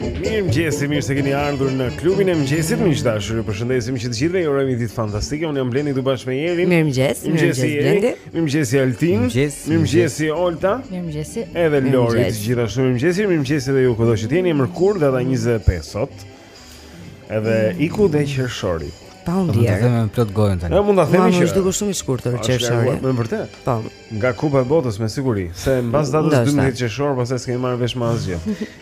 Mirë mëngjesi, mirë se keni ardhur në klubin e mëngjesit miq të dashur, ju përshëndesim që të gjithëve Ju urojmë një ditë fantastike, unë jam Blendi këtu bashkë me Jerin Mirë mëngjes, mirë mëngjes Blendi Mirë mëngjesi Altin Mirë mëngjesi Olta Mirë mëngjesi Edhe Lorit gjithashtu Mirë mëngjesi, mirë mëngjesi dhe ju kudo që të jeni E mërkurë data 25 sot Edhe iku dhe qershori Pa u ndjerë Mund ta themi me plot gojën tani Mund ta themi që është dukur shumë i shkurtër qershori Me vërtet Po Nga kupa e botës me siguri Se mbas datës 12 qershor Pastaj s'kemi marrë vesh më asgjë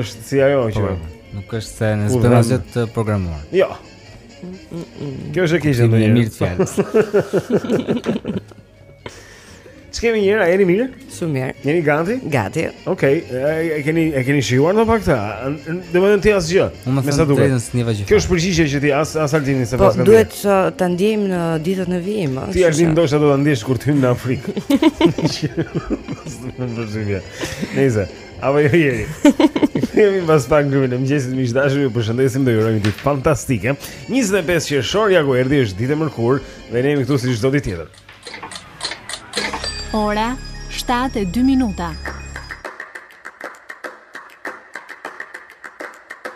Është si ajo që po, nuk është se në zgjidhje asgjë të programuar. Jo. Kjo është e keqe ndonjë. Një mirë fjalë. Ç'kemi njerëz, jeni mirë? Shumë mirë. Jeni gati? Gati. Okej, okay. e keni e keni shijuar në fakt këtë? Domethënë ti asgjë. Me sa duket. Kjo është përgjigje që ti as as Altini se pas. Po duhet të uh, ta ndjejmë në ditët në vijim, a? Ti Altin ndoshta do ta ndjesh kur të hyn në Afrikë. Nuk është vërtetë. Nëse Apo jo Jeri. Vemi pas pak. Klubi i mëngjesit miq të dashur, ju përshëndesim dhe ju urojmë një ditë fantastike. 25 qershor ja ku erdhi është ditë e mërkurë dhe ne jemi këtu si çdo ditë tjetër. Ora 7:02 minuta.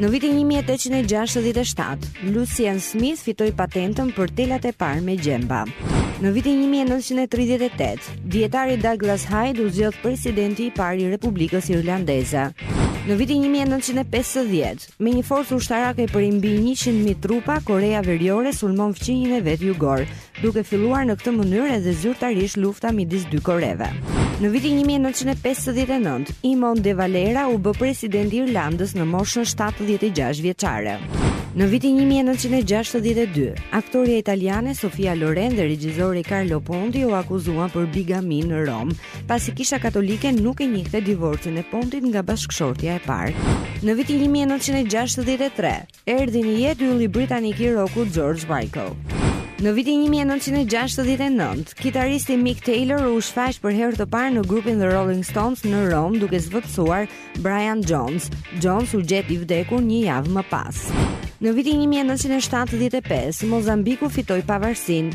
Në vitin 1867, Lucien Smith fitoi patentën për telat e parë me gjemba. Në vitin 1938, dijetari Douglas Hyde u zgjodh presidenti i parë i Republikës Irlandeze. Në vitin 1950, me një forcë ushtarake prej mbi 100.000 trupa, Koreja Veriore sulmon fqinjin e vet jugor, duke filluar në këtë mënyrë edhe zyrtarisht lufta midis dy Koreve. Në vitin 1959, Eamon de Valera u bë president i Irlandës në moshën 76 vjeçare. Në vitin 1962, aktorja italiane Sofia Loren dhe regjizori Carlo Ponti u akuzuan për bigami në Romë, pasi Kisha Katolike nuk e njihte divorcin e Pontit nga bashkëshortja e parë. Në vitin 1963, Erdhi në jetë ylli britanik i rokut George Michael. Në vitin 1969, kitaristi Mick Taylor u shfaq për herë të parë në grupin The Rolling Stones në Romë duke zëvendësuar Brian Jones. Jones u gjet i vdekur një javë më pas. Në vitin 1975, Mozambiku fitoi pavarësinë.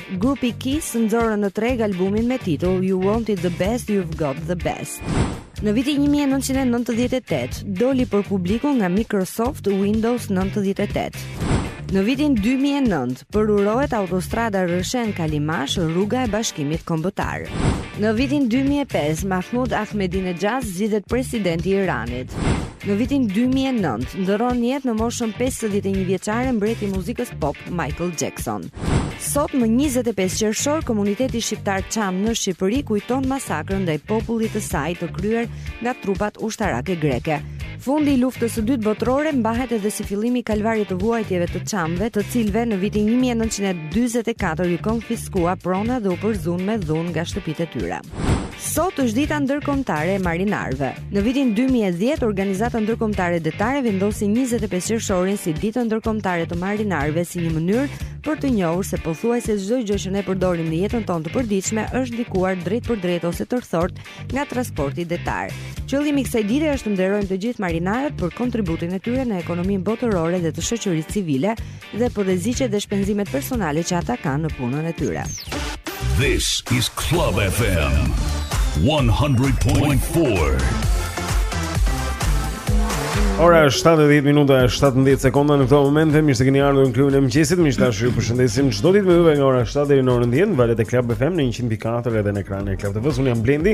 Grupi Kiss nxorën në treg albumin me titull You Wanted The Best You've Got The Best. Në vitin 1998 doli për publikun nga Microsoft Windows 98. Në vitin 2009 përurohet autostrada Rrëshen Kalimash, rruga e Bashkimit Kombëtar. Në vitin 2005 Mahmud Ahmadinejad zgjidhet president i Iranit. Në vitin 2009 ndërron jetë në moshën 51 vjeçare mbreti i muzikës pop Michael Jackson. Sot më njëzet e pesë qershor komuniteti shqiptar çam në Shqipëri kujton masakrën ndaj popullit të saj të kryer nga trupat ushtarake greke. Fundi i luftës së dytë botërore mbahet edhe si fillimi i kalvarit të vuajtjeve të çamëve, të cilëve në vitin 1944 i konfiskua prona dhe u përzun me dhunë nga shtëpitë e tyre. Sot është dita ndërkombëtare e marinarëve. Në vitin 2010, Organizata Ndërkombëtare Detare vendosi 25 qershorin si Ditën Ndërkombëtare të Marinarëve si një mënyrë për të njohur se pothuajse çdo gjë që ne përdorim në jetën tonë të përditshme është ndikuar drejtpërdrejt ose tërthort nga transporti detar. Qëllimi i kësaj dite është të nderojmë të gjithë marinarët për kontributin e tyre në ekonominë botërore dhe të shoqërisë civile, dhe për rreziqet dhe shpenzimet personale që ata kanë në punën e tyre. This is Club FM 100.4. Ora është 7:10 minuta e 17 sekonda në këtë moment. Mirë se keni ardhur në klubin e mëngjesit. Miq tash ju përshëndesim çdo ditë me juve nga ora 7 deri në orën 10 në valët e Club FM në 100.4 edhe në ekranin e Club TV-së. Unë jam Blendi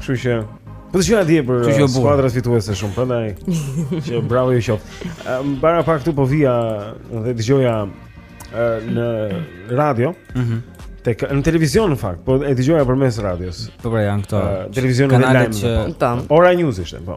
Kështu që Po dëgjoj atje për uh, skuadrat fituese shumë, prandaj që bravo ju qoftë. Ehm, para pak këtu po vija dhe dëgjoja uh, në radio. Mhm. Tek në televizion në fakt, po e dëgjoja përmes radios. Po pra janë këto. Uh, televizionet e lajmit. Që... Ora News ishte, po.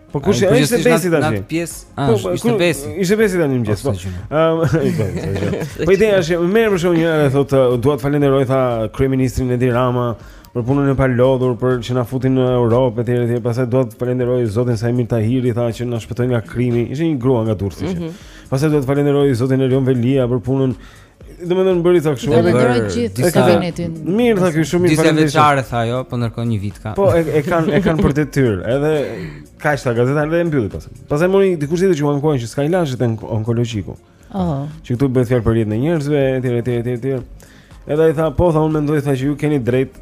Po kush është ishte Besi tash? Në mëngjes, ah, po, po, ishte Besi. Ishte Besi tani në mëngjes. Po. Ëm, po. Po ideja është, më merr për shembull njëra dhe thotë, dua të falenderoj tha kryeministrin Edi Rama për punën e palodhur, për që na futin në Europë etj etj. Pastaj dua të falenderoj zotin Saimir Tahiri tha që na shpëtoi nga krimi. Ishte një grua nga Durrësi. Mm -hmm. Pastaj dua të falenderoj zotin Erion Veliaj për punën Domethënë bëri ta kështu. Falenderoi gjithë kabinetin. Mirë, tha ky shumë i faleminderit. Disa veçare tha ajo, po ndërkohë një vit ka. Po e, e kanë e kanë për detyrë, edhe kaq tha gazetari dhe e mbylli pas. Pastaj mori dikush tjetër që u ankua që s'ka ilaçe te onkologjiku. Oh. Që këtu bëhet fjalë për jetën e njerëzve, etj, etj, etj, etj. Edhe ai tha, po, tha unë mendoj tha që ju keni të drejt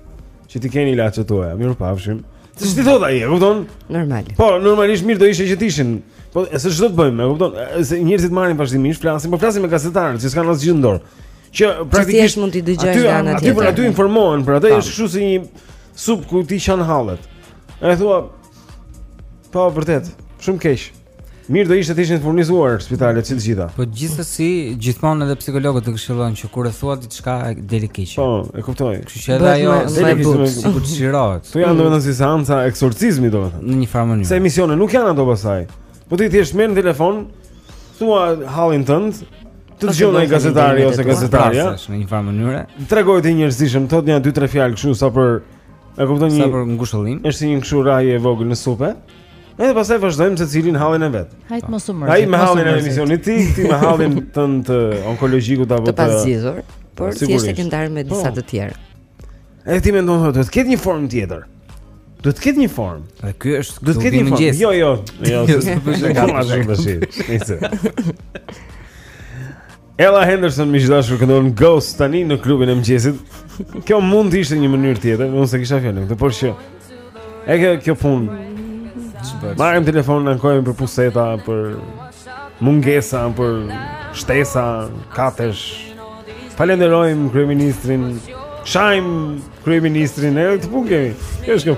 Që t'i keni ilaçet tuaja, mirupafshim. Ç'ti thotë ai, e kupton? Normal. Po, normalisht mirë do ishte që të ishin. Po, se ç'do të bëjmë, e kupton? Se njerëzit marrin vazhdimisht, flasin, po flasin me gazetarët, që s'kanë asgjë në dorë. Që praktikisht mund t'i dëgjojnë nga ana tjetër. Aty për aty informohen, për atë po. është kështu si një sup ku ti qan hallet. E thua Po, vërtet, shumë keq. Mirë do ishte të ishin furnizuar spitalet si të gjitha. Po gjithsesi, gjithmonë edhe psikologët të këshillojnë që kur e thua diçka del keq. Po, e kuptoj. Kështu që edhe ajo del keq, sikur të çlirohet. Po janë domethënë si seanca eksorcizmi domethënë. Në një farë mënyrë. Se emisione nuk janë ato pastaj. Po ti thjesht merr në telefon, thua hallin tënd, të dëgjon ai gazetari ose gazetarja. Në një farë mënyrë. Tregohet i njerëzishëm, thotë një 2-3 fjalë kështu sa për E kupton një ngushëllim. Është një kështu rrahje e vogël në supe. Edhe pastaj vazhdojmë secili hallin e vet. Hajt mos u mërzit. Ai me hallin e emisionit ti, ti me hallin tënd të onkologjikut apo të të pazgjidhur, por ti je ke ndarë me disa po. të tjerë. Edhe ti mendon do të ketë një formë tjetër. Duhet të ketë një formë. Po ky është duhet të ketë një formë. Jo, jo, jo. Jo, s'është e gatshme tash. Nice. Ella Henderson miq të dashur kur këndon Ghost tani në klubin e mëngjesit. Kjo mund të ishte një mënyrë tjetër, unë s'e kisha fjalën këtu, por që e ke kjo punë. Marrim telefonin, ankohemi për puseta, për mungesa, për shtesa katesh. Falënderojmë kryeministrin, shajmë kryeministrin e këtë punë. Kjo është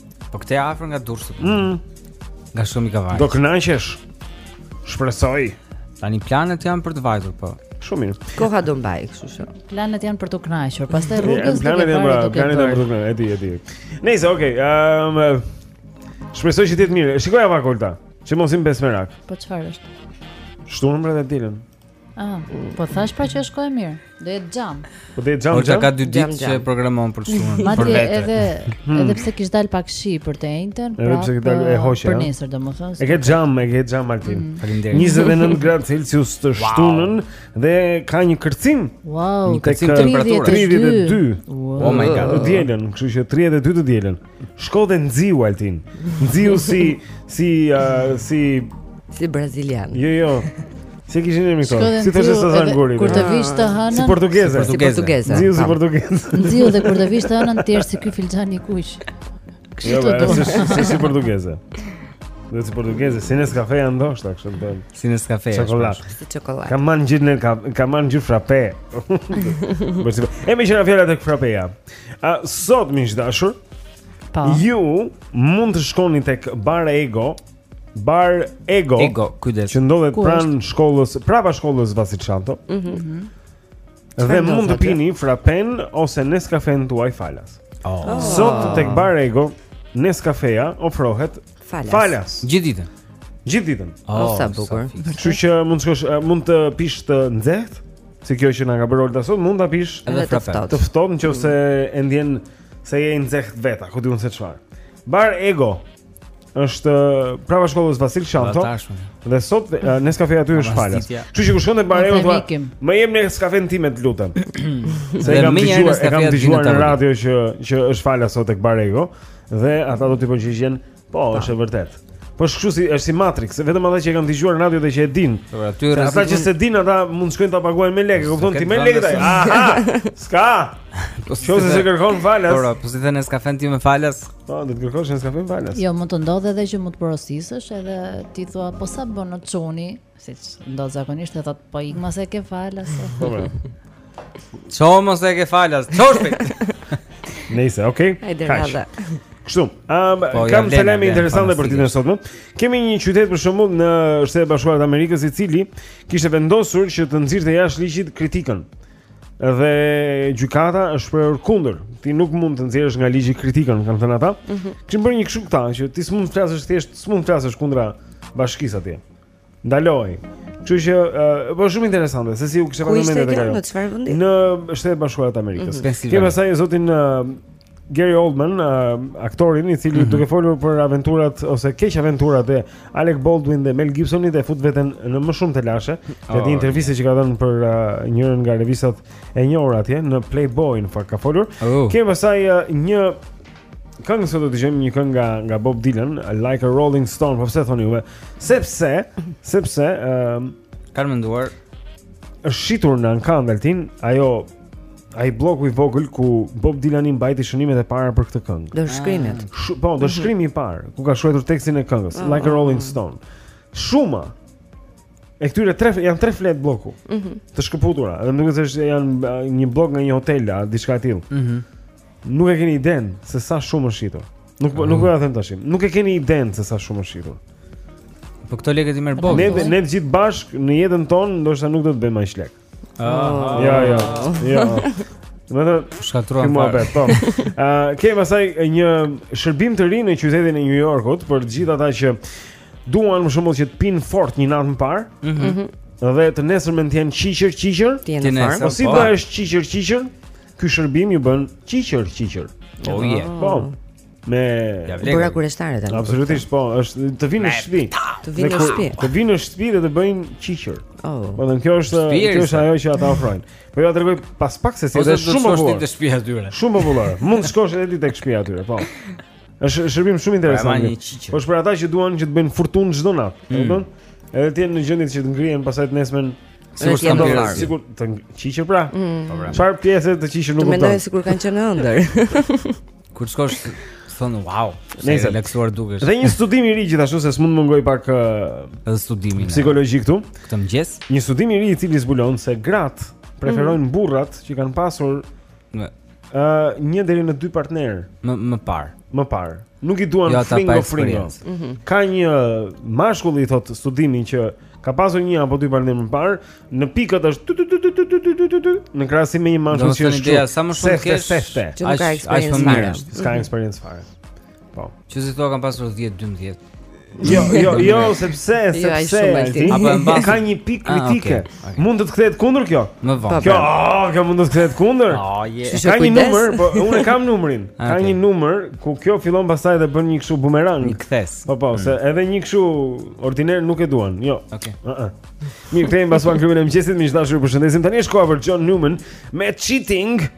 Po këtu afër nga Durrësi mm. Nga shkëmbi i Kavajës Do kënaqesh Shpresoj Tani planet janë për të vajtur po Shumë mirë. Koha do mbajë, kështu që. Planet janë për të kënaqur, pastaj rrugës do të bëjë. Planet janë për planet janë për të kënaqur, e di, e di. Nice, okay. Ehm um, Shpresoj që të jetë mirë. Shikoj ava kolta. Që mos të mbes merak. Po çfarë është? Shtunën e dielën. Ah, po thashë pra që është kohë e mirë. Do jetë xham. Po do jetë xham. Olta ka dy ditë që programon për shtunë. Madje edhe hmm. edhe pse kish dalë pak shi për të enjten, pra. Edhe pse kish dalë e hoqa. Për nesër domethënë. E ke xham, e ke xham Altin. Hmm. Faleminderit. 29 gradë Celsius të shtunën dhe ka një kërcim. Wow, një kërcim temperature 32. Oh my god. Të dielën, kështu që 32 të dielën. Shko dhe nxiu Altin. Nxiu si si uh, si si brazilian. Jo, jo. Si e kishin emrin këto? Si thoshe Susanna Guri. Kur të vish të hënën. Si portugeze. Si portugeze. Nxiu si portugeze. Nxiu dhe kur të vish të hënën të jesh si ky filxhan i kuq. Kështu jo, do. Si si si portugeze. Do të si portugeze, si Nescafeja ndoshta, kështu do. Si Nescafe. Çokoladë. Si çokoladë. Kam marrë gjithë në kam marrë gjithë frape. Mos e. E meqë ra fjala tek frapeja. A sot miq të dashur? Po. Ju mund të shkoni tek Bar Ego, Bar Ego. Ego, kujdes. Që ndodhet pranë shkollës, prapa shkollës Vasil Shanto. Mhm. Mm dhe mund të pini frapen ose Nescafenë tuaj falas. Oh. Sot tek Bar Ego Nescafeja ofrohet Falas. Falas. Gjithë ditën. Gjithë ditën. Oh, oh sa bukur. Kështu që mund të shkosh, mund ta pish të nxehtë, si kjo që na ka bërë Olta sot, mund ta pish edhe të ftohtë. Të ftohtë nëse mm. e ndjen se je i nxehtë vetë, ku di unë se çfarë. Bar Ego është prapa shkollës Vasil Shanto. Dhe sot Nescafe aty është falas. Kështu që kur shkon te Bar Ego thua, më jep Nescafen time të lutem. Se e kam dëgjuar, e kam dëgjuar në radio që që është falas sot tek Bar Ego. Dhe ata do t'i përgjigjen, po, po. është e vërtetë. Po është kështu si është si Matrix, vetëm ata që e kanë dëgjuar në radio dhe që e dinë. Po aty rrezikun. Ata që s'e dinë ata mund të shkojnë ta paguajnë me lekë, kupton ti me lekë ai. Aha. Ska. Po si se kërkon falas. Po, po si thënë ne s'kafen ti me falas. Po, do të kërkosh në kafen falas. Jo, mund të ndodhë edhe që mund të porosisësh edhe ti thua po sa bën në çuni. Siç ndodh zakonisht e thot po ik mos e ke falas. Po bra. Ço mos e ke falas. Ço shpejt. Nëse, okay. Hajde radhë. Kështu, um, po, kam ca lajme interesante për ditën e sotme. Kemi një qytet për shembull në Shtetet e Bashkuara të Amerikës i cili kishte vendosur që të nxirrte jashtë ligjit kritikën. Dhe gjykata është shprehur kundër. Ti nuk mund të nxjerrësh nga ligji kritikën, kanë thënë ata. Mm -hmm. Kishin bërë një kështu këta që ti s'mund të flasësh thjesht, s'mund të flasësh kundra bashkisë atje. Ndalohej. Kështu që është uh, shumë interesante se si u kishte vënë mendja tek ajo. Në Shtetet e Bashkuara të Amerikës. Mm -hmm. Kemi pasaj zotin uh, Gary Oldman, uh, aktorin i cili mm -hmm. duke folur për aventurat ose keqaventurat e Alec Baldwin dhe Mel Gibsonit e fut veten në më shumë telashe. Oh, Gjatë një interviste që ka dhënë për uh, njërën nga revistat e njohura atje në Playboy, në fakt ka folur. Oh. Kemi pasaj uh, një Këngë sot do të dëgjojmë një këngë nga nga Bob Dylan, Like a Rolling Stone, po pse thoni juve? Sepse, sepse ë um, kanë menduar është shitur në ankand ai, ajo ai bloku i vogël ku Bob Dylan i mbajti shënimet e para për këtë këngë. Dorëshkrimet. Ah. Sh po, dorë mhm. shkrimi i parë ku ka shkruar tekstin e këngës, ah. Like a Rolling Stone. Shuma E këtyre tre janë tre fletë bloku. Mm -hmm. Të shkëputura, edhe nuk është se janë një blok nga një hotel a diçka e tillë. Mm -hmm. Nuk e keni idenë se sa shumë është shitur. Nuk po, nuk po jua them tash. Nuk e keni idenë se sa shumë është shitur. Po këto lekët i merr Bob. Ne ne të gjithë bashkë në jetën tonë ndoshta nuk do të bëjmë aq lekë. Ah, ja, ja. Ja. Më të shkatërruan fare. Po. Ë, kemi pasaj një shërbim të ri në qytetin e New Yorkut për të gjithë ata që duan më shumë që të pinë fort një natë më parë. Mhm. Mm dhe të nesërmen të jenë qiqër qiqër. Ti je në farë. Po si po. bëhesh qiqër qiqër? Ky shërbim ju bën qiqër qiqër. Oh je. Yeah. Po. Më bëre kureshtare tani. Absolutisht po, është të vinë në shtëpi. Të vinë në shtëpi. Të vinë në shtëpi dhe të bëjnë qiqër. Oh. Po dhe kjo është kjo është ajo që ata ofrojnë. Po jua tregoj pas pak se si është shumë popullore. Ose të shkosh aty në Shumë popullore. Mund të shkosh edhe ti tek shtëpia aty, po. Është shërbim shumë interesant. Po për ata që duan që të bëjnë furtunë çdo natë, e mm. kupton? Edhe të jenë në gjendje që të ngrihen pasaj të nesmen Sikur s'ka ndodhur Sikur të qiqër pra mm. Po, pra. Çfarë pjese të qiqër nuk të mendoj Sikur kanë qenë në ëndërr Kur të shkosh të thonë wow Sa e relaksuar dukesh Dhe një studim i ri gjithashtu se s'mund të mungojë pak Edhe studimi psikologjik këtu Këtë mëngjes Një studim i ri i cili zbulon se gratë Preferojnë mm. burrat që kanë pasur Ë, uh, një deri në dy partner më më parë. Më parë. Nuk i duan ja, jo, fringo fringo. Mm -hmm. Ka një mashkull i thot studimi që ka pasur një apo dy partner më parë, në pikët është në krahasim me një mashkull që është. Do të thotë sa më shumë të kesh, që nuk ka eksperiencë fare. S'ka eksperiencë fare. Po. Që s'i thua kam pasur 10 12. Jo, jo, jo, sepse, jo, sepse, apo e mbash. Ka një pikë ah, kritike. Mund të të kthehet kundër kjo? Më vonë. Kjo, ah, kjo mund të të kthehet kundër. Ah, ka një numër, po unë kam numrin. Ka një numër ku kjo fillon pastaj dhe bën një kështu bumerang. Një kthesë. Po po, se mm. edhe një kështu ordiner nuk e duan. Jo. Okej. Ëh. Rikthehemi pas pak në klubin e mëngjesit, miq të dashur, ju përshëndesim. Tani është koha për John Newman me Cheating.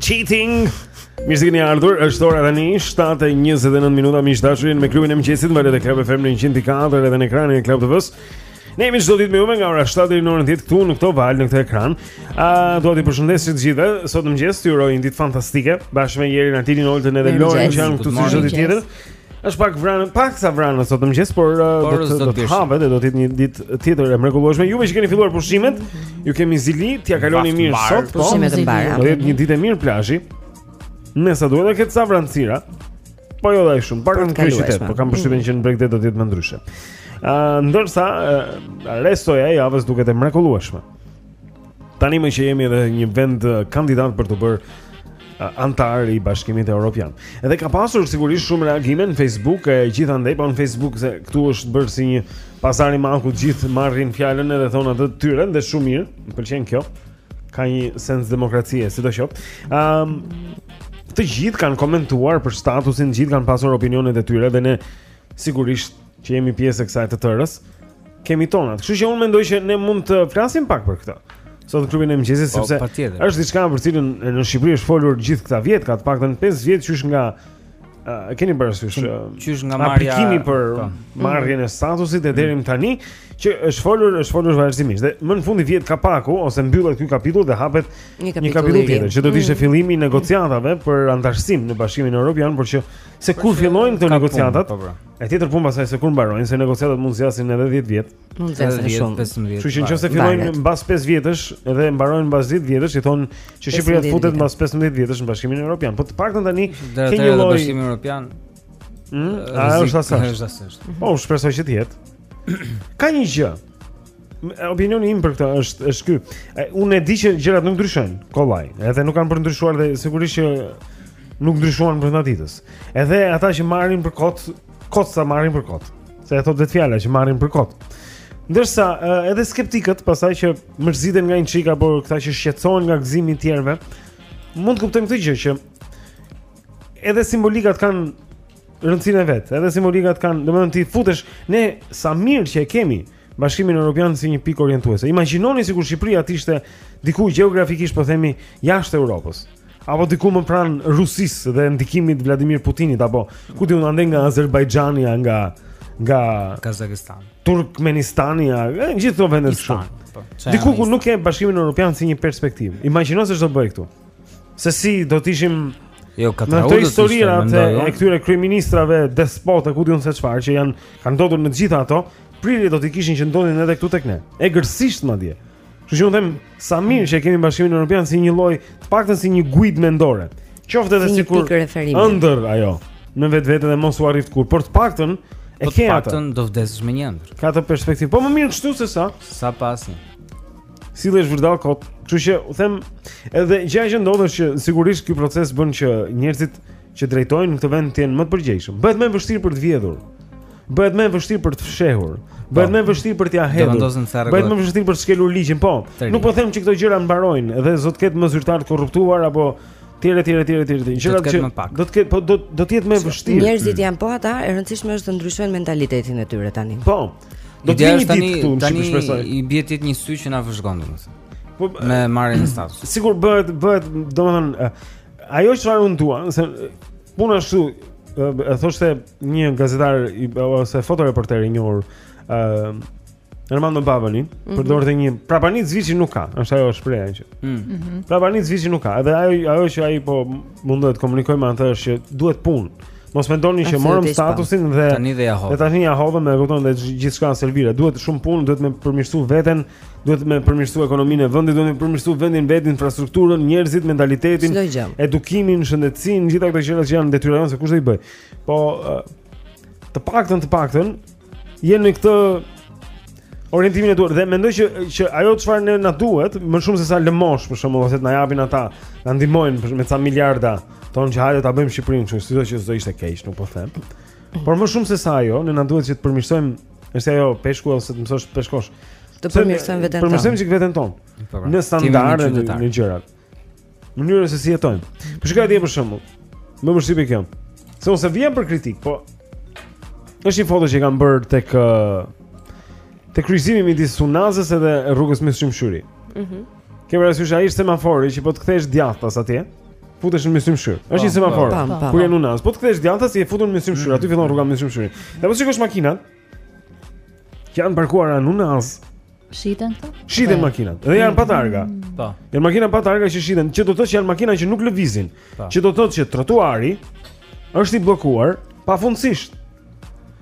Cheating. Mirë se keni ardhur. Është ora tani 7:29 minuta. Miq të dashur me klubin e mëngjesit, valët e Club FM 104 edhe në ekranin e Club TV-së. Ne jemi çdo ditë me juve nga ora 7 deri në orën 10 këtu në këto valë në këtë ekran. A dua t'ju përshëndes të gjithëve. Sot në mëngjes ju uroj një ditë fantastike bashkë me Jerin, Antilin, Oltën edhe Lorin që janë këtu si çdo ditë tjetër. Është pak vranët, paksa vranët sot në mëngjes, por uh, do të do të hapet dhe do të jetë një ditë tjetër e mrekullueshme. Ju që keni filluar pushimet, ju kemi zili, t'ia kaloni mirë sot, po. Pushimet e mbara. Do jetë një ditë e mirë plazhi. Me sa duket ka ca vranësira. Po jo dhe aq shumë, pak në qytet, po kam përshtypjen që në bregdet do të jetë më ndryshe. Ëh, uh, ndërsa uh, resto e javës duket e mrekullueshme. Tani meqë jemi edhe një vend kandidat për t'u bërë anëtar i Bashkimit Evropian. Edhe ka pasur sigurisht shumë reagime në Facebook e gjithandej, po në Facebook se këtu është bërë si një pazar i madh ku të gjithë marrin fjalën edhe thonë atë të tyren dhe shumë mirë, më pëlqen kjo. Ka një sens demokracie, sidoqoftë. Ëm um, të gjithë kanë komentuar për statusin, të gjithë kanë pasur opinionet e tyre dhe ne sigurisht që jemi pjesë e kësaj të tërës, kemi tonat. Kështu që unë mendoj që ne mund të flasim pak për këtë. Sot në klubin e mëngjesit po, sepse është diçka për cilën në Shqipëri është folur gjithë këta vjet, ka të paktën 5 vjet qysh nga e keni parasysh qysh nga marrja aplikimi për po. marrjen e statusit e deri më tani që është folur është folur vazhdimisht dhe më në fund i vihet kapaku ose mbyllet ky kapitull dhe hapet një kapitull tjetër që do të ishte mm. fillimi i negociatave për anëtarësim në Bashkimin Evropian por që se kur fillojnë këto negociatat po, E tjetër punë pastaj se kur mbarojnë, se negociatat mund zgjasin edhe 10 vjet. Mund zgjasin shumë 15. Kështu që nëse fillojnë mbas 5 vjetësh dhe mbarojnë mbas 10 vjetësh, do me thënë që Shqipëria të futet mbas 15 vjetësh në Bashkimin Evropian. Po të paktën tani ke një lloj Bashkimin Evropian. Ëh, është asaj. Po, shpresoj që të jetë. Ka një gjë. Opinioni im për këtë është është ky. Unë e di që gjërat nuk ndryshojnë, kollaj. Edhe nuk kanë për ndryshuar dhe sigurisht që nuk ndryshuan brenda ditës. Edhe ata që merren për kot, kot sa marrin për kot. Se e thotë vetë fjala që merren për kot. Ndërsa edhe skeptikët, pastaj që mërziten nga një çik apo këta që shqetësohen nga gëzimi i të tjerëve, mund të kuptojmë këtë gjë që edhe simbolikat kanë rëndësinë e vet. Edhe simbolikat kanë, domethënë ti futesh ne sa mirë që e kemi, ë Bashkimin Europian si një pikë orientuese. Imagjinoni sikur Shqipëria të ishte diku gjeografikisht po themi jashtë Europës apo diku më pranë Rusisë dhe ndikimit të Vladimir Putinit apo ku di unë andej nga Azerbajxhani nga nga Kazakistani, Turkmenistani, gjithë këto vende këtu. Po, diku ku nuk ke Bashkimin Europian si një perspektivë. Imagjino se ç'do bëhej këtu. Se si do të ishim Jo, ka gjithë historirat e këtyre kryeministrave despotë, ku di unë se çfarë që janë kanë ndodhur në gjitha ato, prirje do t'i kishin që ndodhin edhe këtu tek ne. Egërsisht madje. Kështu që unë them sa mirë që e kemi Bashkimin Evropian si një lloj, të paktën si një guidë mendore. Qoftë edhe si sikur ëndërr ajo në vetvete dhe mos u arriftë kurrë, por të paktën e ke atë. Të paktën do vdesësh me një ëndërr. Ke atë perspektivë. Po më mirë kështu se sa. Sesa të sillesh vërdallë kot Kështu që unë them Edhe gjëja që ndodh është që Sigurisht ky proces bën që njerëzit që drejtojnë në këtë vend të jenë më të përgjegjshëm. Bëhet më e vështirë për të vjedhur. Bëhet më e vështirë për të fshehur. Bëhet po. më e vështirë për t'ia hedhur. Bëhet më e vështirë për të shkelur ligjin, po. Nuk po them që këto gjëra mbarojnë dhe s'do ketë më zyrtarë të korruptuar apo tjera tjera tjera tjera tjera gjëra që do të ketë po do do të jetë më e vështirë. Njerëzit mm. janë po ata, e rëndësishme është të ndryshojnë mentalitetin e tyre tani. Po. Do të jeni tani këtu, tani shpresoj. I bie të kemi një sy që na vëzhgon domethënë. Po me marrjen e statusit. Sigur bëhet bëhet domethënë Ajo çfarë unë dua, nëse puna ashtu e thoshte një gazetar ose fotoreporter i njohur, ë uh, Armando Babani, mm -hmm. përdorte një prapanicë viçi nuk ka, është ajo shprehja që. Mm -hmm. Prapanicë viçi nuk ka, edhe ajo ajo që ai po mundohet të komunikojë me atë është që duhet punë. Mos mendoni që morëm statusin dhe tani dhe ia hodhëm. Dhe tani ia hodhëm, e kupton dhe gjithçka na serviret. Duhet shumë punë, duhet me përmirësu veten, duhet me përmirësu ekonominë e vendit, duhet me përmirësu vendin vetë, infrastrukturën, njerëzit, mentalitetin, edukimin, shëndetësinë, gjitha këto gjëra që janë detyra jonë se kush do i bëjë. Po të paktën të paktën jemi në këtë orientimin e duhur dhe mendoj që që ajo çfarë ne na duhet, më shumë se sa lëmoshë për shembull, ose të na japin ata, na ndihmojnë me ca miliarda, thonë që hajde ta bëjmë Shqipërinë kështu, sido që s'do ishte keq, nuk po them. Por më shumë se sa ajo, ne na duhet që të përmirësojmë Është ajo peshku ose të mësosh të peshkosh. Të përmirësojmë veten tonë. Përmirësojmë çik veten tonë. Po, pra. Në standarde në, në gjërat. Mënyrën se si jetojmë. Po shikoj atje për shembull. Më mërziti kjo. Se ose vjen për kritikë, po është një foto që kam bërë tek tek kryqëzimi midis Unazës edhe rrugës Myslym Shyri. Mhm. Mm Ke parasysh ai është semafori që po të kthesh djathtas atje? Futesh në Myslym Shyr. Është një semafor. Kur je në Unazë, po të kthesh djathtas je futur në Myslym Shyr, aty fillon rruga Myslym Shyr. Dhe po të shikosh makinat. Që janë parkuar në Unazë. Shiten këto? Shiten makinat. Dhe janë pa targa. Mm. Po. Janë makina pa targa që shiten, që do të thotë që janë makina që nuk lëvizin. Që do të thotë që trotuari është i bllokuar pafundësisht.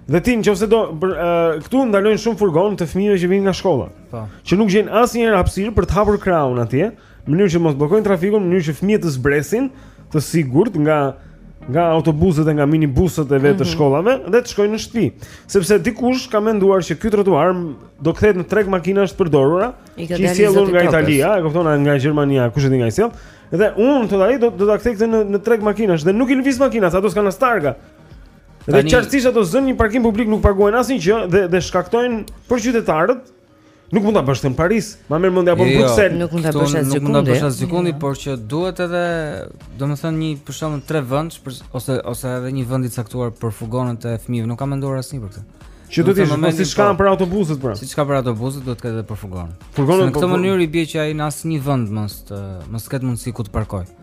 Dhe ti nëse do për, uh, këtu ndalojnë shumë furgonë të fëmijëve që vijnë nga shkolla. Po. Që nuk gjejnë asnjëherë hapësirë për të hapur krahun atje, në mënyrë që mos bllokojnë trafikun, në mënyrë që fëmijët të zbresin të sigurt nga nga autobusët dhe nga minibusët e vet të mhm. shkollave mm -hmm. dhe të shkojnë në shtëpi. Sepse dikush ka menduar se ky trotuar do kthehet në treg makinash të përdorura, që i sjell unë nga Italia, e kupton, nga Gjermania, kush e di nga i sjell. Dhe unë thotë ai do do ta kthej këtë në në treg makinash dhe nuk i lëviz makinat, ato s'kanë as targa. Dhe qartësisht ato zënë një parkim publik nuk paguajnë asnjë gjë dhe dhe shkaktojnë për qytetarët Nuk mund ta bësh në Paris, ma merr mendja apo në jo, Bruksel. Nuk mund ta bësh as sekundi. Nuk mund ta bësh as sekundi, por që duhet edhe, domethënë një për shembull tre vende ose ose edhe një vend i caktuar për furgonët e fëmijëve. Nuk ka menduar asnjë për këtë. Që do të ishte po siç kanë po. për autobusët pra. Siç ka për autobusët duhet të ketë edhe për furgonët. Furgonët në këtë mënyrë i bie që ai në asnjë vend mos të mos ketë mundësi ku të parkojë.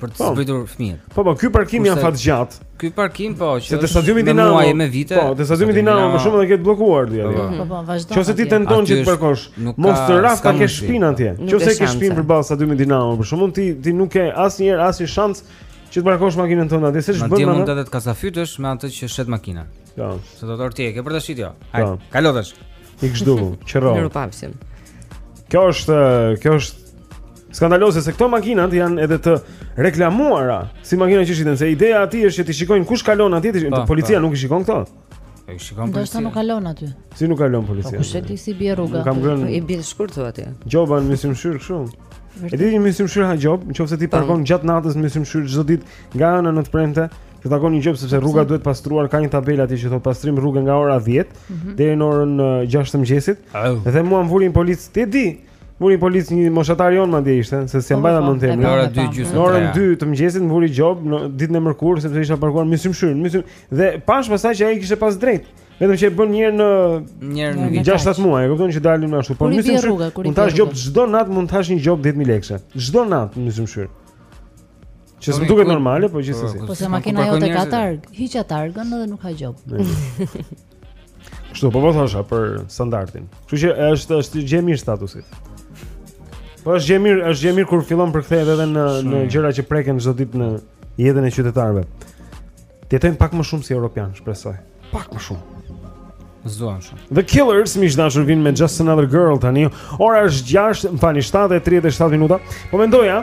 për të po. zbritur fëmijët. Po, po, ky parkim afatgjatë. Ky parkim po, që te stadiumi Dinamo ai me vite. Po, te stadiumi Dinamo më shumë do ketë bllokuar dia aty. Po, po, po vazhdo. Qoftë se ti tenton që të parkosh, mos të raftë ta kesh shpinë atje. Qoftë se ke shpinë përballë stadiumit Dinamo, për shkakun ti ti nuk ke asnjëherë asnjë shans që të parkosh makinën tënde atje, se s'bën. Ti mund të të kacafytesh me atë që shet makina. Po. Se do të thotë ti e ke për të shit jo. Hajde, kalo tash. Ik zhdu, qëro Mirupafshim Kjo është, kjo është skandaloze se këto makinat janë edhe të reklamuara si makina që shiten se ideja e tij është që t'i shikojnë kush kalon atje, ti po, policia po. nuk i shikon këto. E shikon policia. Ndoshta nuk kalon aty. Si nuk kalon policia? Po kush e di s'i bie rruga? Kam gjen i bie shkurt thua ti. Gjoba në Myslym Shyr kështu. E di në Myslym Shyr ha gjobë, nëse ti po. parkon gjatë natës Myslym Shyr çdo ditë nga e hëna në të premte, Të takon një gjobë sepse rruga duhet pastruar, ka një tabelë aty që thotë pastrim rruge nga ora 10 mm -hmm. deri në orën 6 të mëngjesit. Oh. Dhe mua më vuri një polic, ti e di. Vuri një polic një moshatar jon mandje ishte, se s'ia po, mbajta po, mend emrin. Në orën 2 gjysmë. Në orën 2 të mëngjesit më vuri gjobë në ditën e mërkurë sepse isha parkuar Myslym Shyr, dhe pashë pastaj që ai kishte pas të drejtë. Vetëm që e bën një herë në një herë në 6-7 muaj, e kupton që dalin ashtu. Po Myslym Shyr, mund të hash gjobë çdo natë mund të hash një gjobë 10000 lekë. Çdo natë Myslym Shyr Që s'më duket normale, po gjithsesi. Po se makina jote ka targ, hiqa targën dhe nuk ka gjob. Kështu po po thosha për standardin. Kështu që është është gjë mirë statusi. Po është gjë mirë, është gjë mirë kur fillon përkthehet edhe në në gjëra që preken çdo ditë në jetën e qytetarëve. Të jetojnë pak më shumë si europian, shpresoj. Pak më shumë. S'duam shumë. The Killers miq të dashur vin me Just Another Girl tani. Ora është 6, më falni, 7:37 minuta. Po mendoja,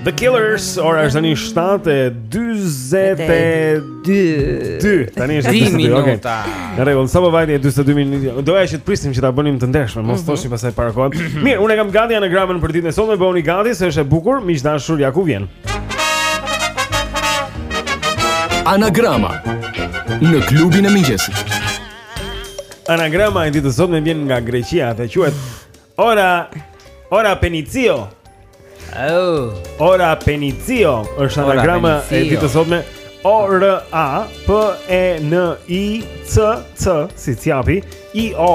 The Killers, ora është tani 7:42. Tani është 2 minuta. Në rregull, sapo vajti 42 minuta. Doja që të prisnim që ta bënim të ndershme, mos mhm. thoshim pastaj para kohës. Mirë, unë e kam gati anagramën për ditën e sotme, bëuni gati se është e bukur, miq të dashur, ja ku vjen. Anagrama në klubin e mëngjesit. Anagrama e ditës sotme vjen nga Greqia dhe quhet Ora Ora Penicio. Oh. Ora Penicio është anagrama e ditës sotme O R A P E N I C C si cjapi I O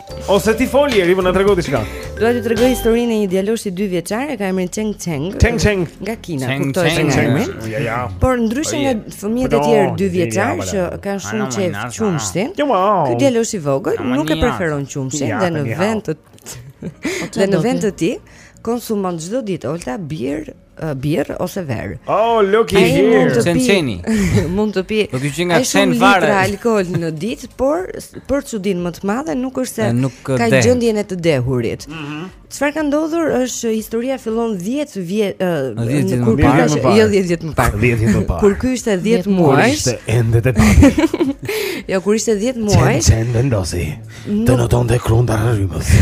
Ose ti fol Eri, po na trego diçka. Dua t'ju tregoj historinë e një djaloshi 2 vjeçar, e ka emrin Cheng Cheng. Cheng Cheng. Nga Kina, kuptoj Cheng Cheng. Ja ja. Por ndryshe nga fëmijët e tjerë 2 vjeçar që kanë shumë qejf qumshin. Ky djalosh i vogël nuk e preferon qumshin dhe në vend të dhe në vend të tij konsumon çdo ditë olta bir birrë ose verë. Oh, look at here. Mund të pi. Mund të pi. Do të qenë nga çen varë. Ai shumë alkool në ditë, por për çudinë më të madhe nuk është se nuk ka gjendjen e të dehurit. Mhm. Çfarë ka ndodhur është historia fillon 10 vjet kur ka qenë jo 10 vjet më parë. 10 vjet më parë. Kur ky ishte 10 muaj. Ishte ende të parë. Jo kur ishte 10 muaj. Çen vendosi. Të notonte kundra rrymës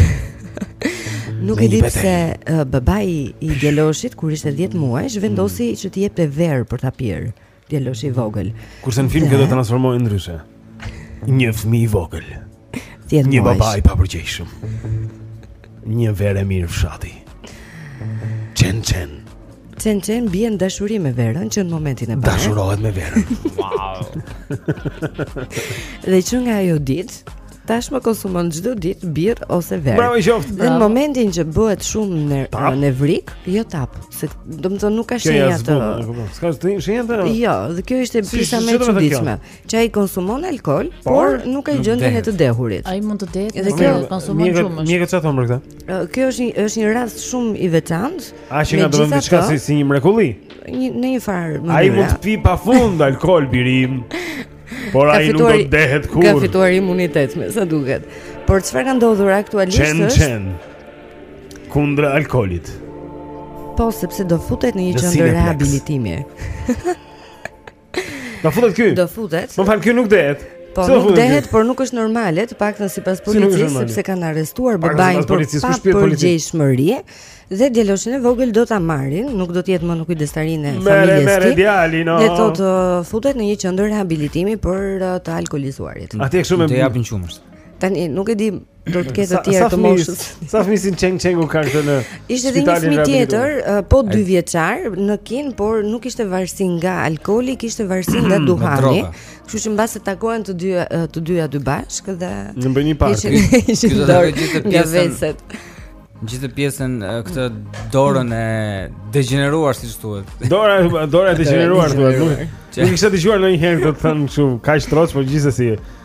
Nuk e di pse uh, babai i djaloshit kur ishte 10 muaj, vendosi mm. që t'i jepte verë për ta pirë djaloshi i vogël. Kurse në film kjo do të transformohej ndryshe. Një fëmijë i vogël. Një baba i papërgjegjshëm. Një verë e mirë fshati. Çen çen. Çen çen bie në dashuri me verën që në momentin e parë. Dashurohet me verën. wow. dhe që nga ajo ditë tashmë konsumon çdo ditë birrë ose verë. Bravo qoftë. Në momentin që bëhet shumë nevrik, jo tap, se domethënë nuk ka shenja të. S'ka shenja të. Jo, dhe kjo ishte pjesa më e çuditshme. Që ai konsumon alkool, por, por nuk e ka gjendjen e të dehurit. Ai mund të dehet edhe kur konsumon shumë. Mjekët, mjekët çfarë thonë për këtë? Kjo është një është një rast shumë i veçantë. A që nga do të thonë diçka si si një mrekulli? Në një farë mënyrë. Ai mund të pi pafund alkool, Blerim. Por ai nuk do të dehet kurrë. Ka fituar imunitet, me sa duket. Por çfarë ka ndodhur aktualisht? Chen Chen. Kundra alkoolit. Po, sepse do futet në një qendër rehabilitimi. Do futet ky. Do futet. Më fal, ky nuk dehet. Po nuk dehet, por nuk është normale, të paktën sipas policisë, sepse kanë arrestuar babain për papërgjegjshmëri dhe djaloshin e vogël do ta marrin, nuk do të jetë më në kujdestarinë e familjes. Mere djalin. Le të thotë futet në një qendër rehabilitimi për uh, të alkolizuarit. Atje kështu i japin qumësht. Tani nuk e di do të ketë të tjerë të moshës. Sa fëmijë si Çeng Çengu ka këtu në Ishte edhe një fëmijë tjetër, po 2 vjeçar në Kinë, por nuk kishte varësi nga alkooli, kishte varësi nga duhani. Kështu që mbase takohen të dy të dyja dy bashkë dhe bëjnë parti. Ishte dorë gjithë pjesën. Gjithë pjesën këtë dorën e degjeneruar siç thuhet. Dora dora e degjeneruar thuhet. Nuk e kisha dëgjuar ndonjëherë të thënë kështu, kaq troç, por gjithsesi.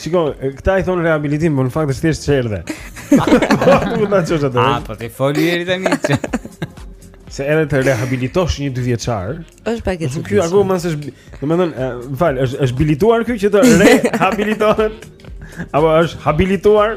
Shiko, këta i thonë rehabilitim, por në fakt është thjesht çerdhe. Nuk na çosh atë. Ah, po ti foli deri tani. Se edhe të rehabilitosh një dy vjeçar, është pak e çuditshme. Ky akoma s'është, domethënë, më fal, është është bilituar ky që të rehabilitohet. Apo është habilituar?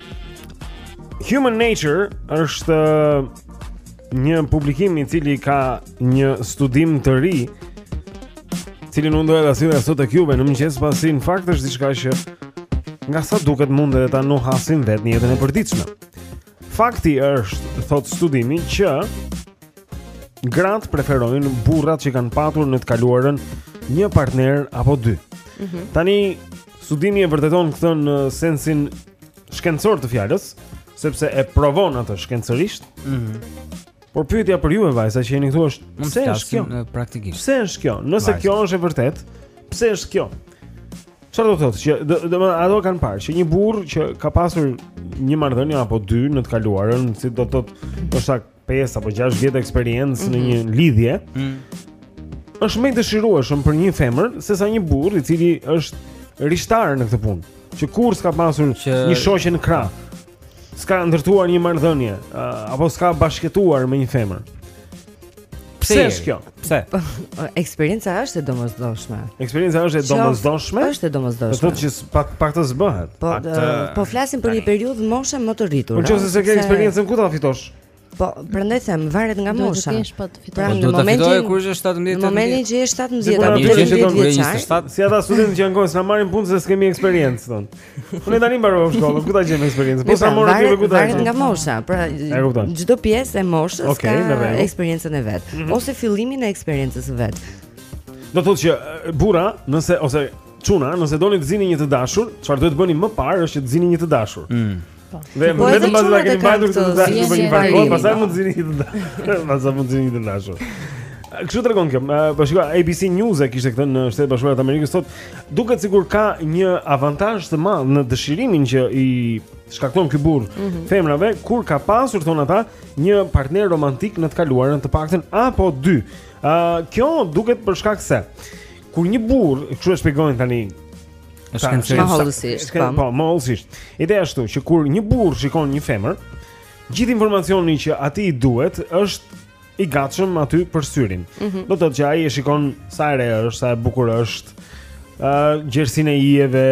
Human Nature është një publikim i cili ka një studim të ri, të cilin unë doja ta sillja sot tek juve në mëngjes pasi në fakt është diçka që me sa duket mund edhe ta nuhasim vetë në jetën e përditshme. Fakti është, thotë studimi, që gratë preferojnë burrat që kanë patur në të kaluarën një partner apo dy. Mm -hmm. Tani Studimi e vërteton këtë në sensin shkencor të fjalës, sepse e provon atë shkencërisht. Mhm. Mm Por pyetja për ju vajza që jeni këtu është, pse është kjo? Praktikisht. Pse është kjo? Nëse vajza. kjo është e vërtetë, pse është kjo? Çfarë do të thotë që do të thotë ato kanë parë që një burrë që ka pasur një marrëdhënie apo dy në të kaluarën, si do të thotë, është 5 apo 6 vjet eksperiencë mm -hmm. në një mhm. lidhje. Mm -hmm. Është më i dëshirueshëm për një femër sesa një burrë i cili është rishtar në këtë punë, që kurrë s'ka pasur që... një shoqe në krah. S'ka ndërtuar një marrëdhënie, apo s'ka bashkëjetuar me një femër. Pse është kjo? Pse? Po, eksperienca është e domosdoshme. Eksperienca është e domosdoshme? Është e domosdoshme. Do të thotë që pa pa këtë s'bëhet. Po atë... po flasim për një periudhë moshe më të rritur. Por nëse s'e ke eksperiencën ku ta fitosh? Po, prandaj them, varet nga mosha. Do të kesh pat fituar. Pra, po, në momentin kur është 17. Në momentin që je 17, apo 18 vjeç. Si ata studentët që ankohen, s'na marrin punë se s'kemi eksperiencë thonë. Unë tani mbarova shkollën, ku ta gjej eksperiencën? Po sa morë ti me ku ta gjej? Nga mosha, pra çdo pjesë e moshës okay, ka eksperiencën e vet, mm -hmm. ose fillimin e eksperiencës së vet. Do thotë që burra, nëse ose çuna, nëse doni të zini një të dashur, çfarë duhet të bëni më parë është që të zini një të dashur. Mm. Po. Dhe po edhe më duhet të mbajë këtë të dashur për një parë. Pastaj mund të zini një të dashur. Pastaj mund të zini një të dashur. Kështu tregon kjo. Po shikoj ABC News e kishte këtë në Shtetet e Bashkuara të Amerikës sot. Duket sikur ka një avantazh të madh në dëshirimin që i shkakton ky burrë mm -hmm. femrave kur ka pasur thonë ata një partner romantik në të kaluarën të paktën apo dy. Ë uh, kjo duket për shkak se kur një burrë, kështu e shpjegojnë tani Është kancer. Pra, më hollësisht, po. Po, më hollësisht. Ideja është që kur një burrë shikon një femër, gjithë informacioni që atij i duhet është i gatshëm aty për syrin. Mm -hmm. Do të thotë që ai e shikon sa e re është, sa e bukur është, ë uh, gjerësinë e ijeve.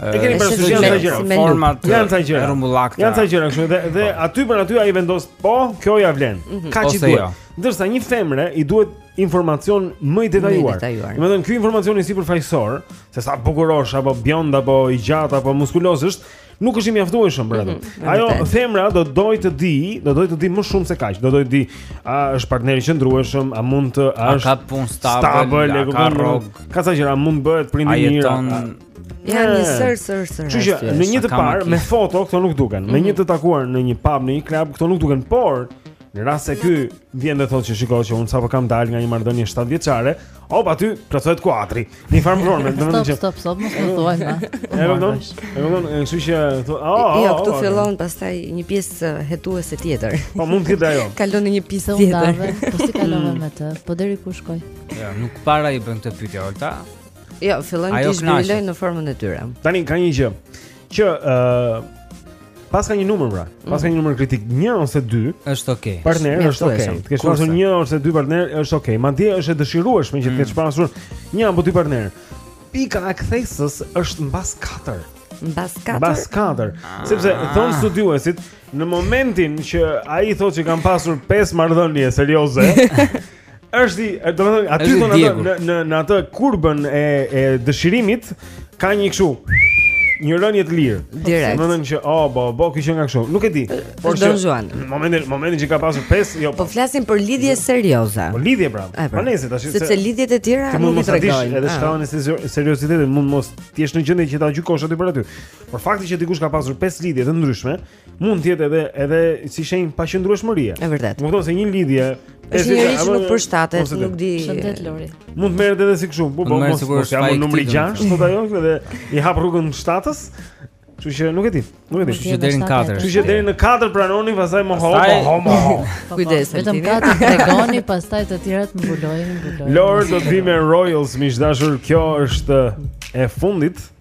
E keni parasysh janë këto gjëra, format janë këto gjëra, rrumbullakta. Janë këto gjëra kështu dhe dhe po. aty për aty ai vendos, po, kjo ia vlen. Mm -hmm. Ka ç'i duhet. Jo. Ndërsa një femre i duhet informacion më i detajuar. Domethënë ky informacioni sipërfaqësor, se sa bukurosh apo bjond apo i gjatë apo muskuloz është, nuk është i mjaftueshëm për atë. Mm -hmm, Ajo femra do dojë të dijë, do dojë të dijë më shumë se kaq, do dojë të dijë a është partner i qëndrueshëm, a mund të a është ka punë stabël, a ka rrogë, ka sa gjëra mund bëhet prind i mirë. A jeton. Janë një sërë sërë sërë. Qysh, në një të parë me foto këto nuk duken. Në një mhm. të takuar në një pub në një klub këto nuk duken, por Në rast se ky vjen dhe thotë që shiko që unë sapo kam dalë nga një marrëdhënie 7 vjeçare, hop aty plotësohet kuadri. Në një farë forme, do të thotë. Stop, stop, mos më thuaj më. E vëndon? E vëndon, e kështu që thotë, "Ah, ah, ah, këtu fillon pastaj një pjesë hetuese tjetër." Po mund të jetë ajo. Kalon në një pjesë tjetër. Po si kalove me të? Po deri ku shkoi? Jo, nuk para i bën këtë pyetje Olta. Jo, fillojnë të zhvillojnë në formën e tyre. Tani ka një gjë. Që ë uh, paska një numër pra, paska mm. një numër kritik 1 ose 2. Është okay. Partner është okay. Të kesh pasur 1 ose 2 partnerë është okay. Madje është e dëshirueshme që të kesh mm. pasur një apo dy partnerë. Pika e kthesës është mbas 4. Mbas 4. Mbas 4. Ah. Sepse thonë studiuesit në momentin që ai thotë që kam pasur 5 marrëdhënie serioze S'e di, domethënë aty thonë atë në në atë kurbën e e dëshirimit ka një kështu një rënie të lirë. Direkt. Domethënë që oh bo bo kjo qenka kështu. Nuk e di. Por që në momentin momentin që ka pasur pesë, jo. Po, po flasim për lidhje serioze. Po lidhje pra. Po nejse tash. Sepse lidhjet e tjera nuk i tregojnë. Edhe ah. shkallën e seriozitetit mund mos të jesh në gjendje që ta gjykosh aty për aty. Por fakti që dikush ka pasur pesë lidhje të ndryshme, Mund të jetë edhe edhe si shenjë paqëndrueshmërie. Është e vërtetë. Mund të thosh një lidhje është si njeri që nuk përshtatet, nuk di. Shëndet Lori. Mund të merret edhe si kështu, po po mos mos jam numri 6, thotë ajo, edhe i hap rrugën 7-s. Kështu që nuk e di, nuk e di. Kështu që deri në 4. Kështu që deri në 4 pranoni, pastaj mo ho, mo ho. Kujdes, vetëm 4 tregoni, pastaj të tjerat mbulojnë, mbulojnë. Lorde do të vijë me Royals, miq të dashur, kjo është e fundit.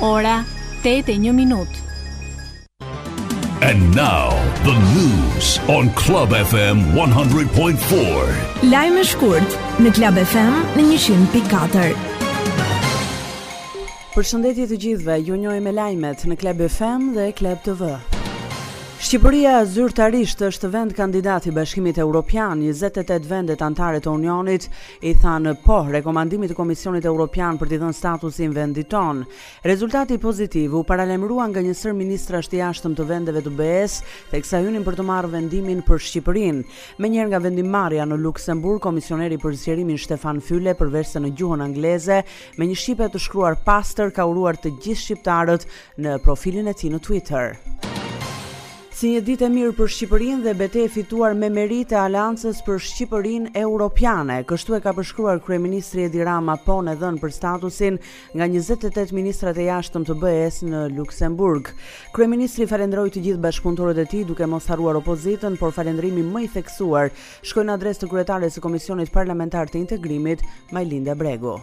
Ora 8 e 1 minutë. And now the news on Club FM 100.4. Lajme shkurt në Club FM në 100.4. Përshëndetje të gjithëve, ju njohim me lajmet në Club FM dhe Club TV. Shqipëria zyrtarisht është vend kandidat i Bashkimit Evropian, 28 vendet anëtare të Unionit i thanë po rekomandimit të Komisionit Europian për t'i dhënë statusin vendit tonë. Rezultati pozitiv u paralajmërua nga një sërë ministrash të jashtëm të vendeve të BE-së, teksa hynin për të marrë vendimin për Shqipërinë. Menjëherë nga vendimmarrja në Luksemburg, komisioneri për zgjerimin Shtefan Fyle, përveçse në gjuhën angleze, me një shqipe të shkruar pastër ka uruar të gjithë shqiptarët në profilin e tij në Twitter. Si një ditë e mirë për Shqipërinë dhe betejë e fituar me meritë e Aleancës për Shqipërinë Europiane, kështu e ka përshkruar kryeministri Edi Rama po-në e dhënë për statusin nga 28 ministrat e jashtëm të BE-së në Luksemburg. Kryeministri falënderoi të gjithë bashkëpunëtorët e tij, duke mos harruar opozitën, por falënderimi më i theksuar Shkoi në adresë të kryetares së Komisionit Parlamentar të Integrimit, Majlinda Bregu.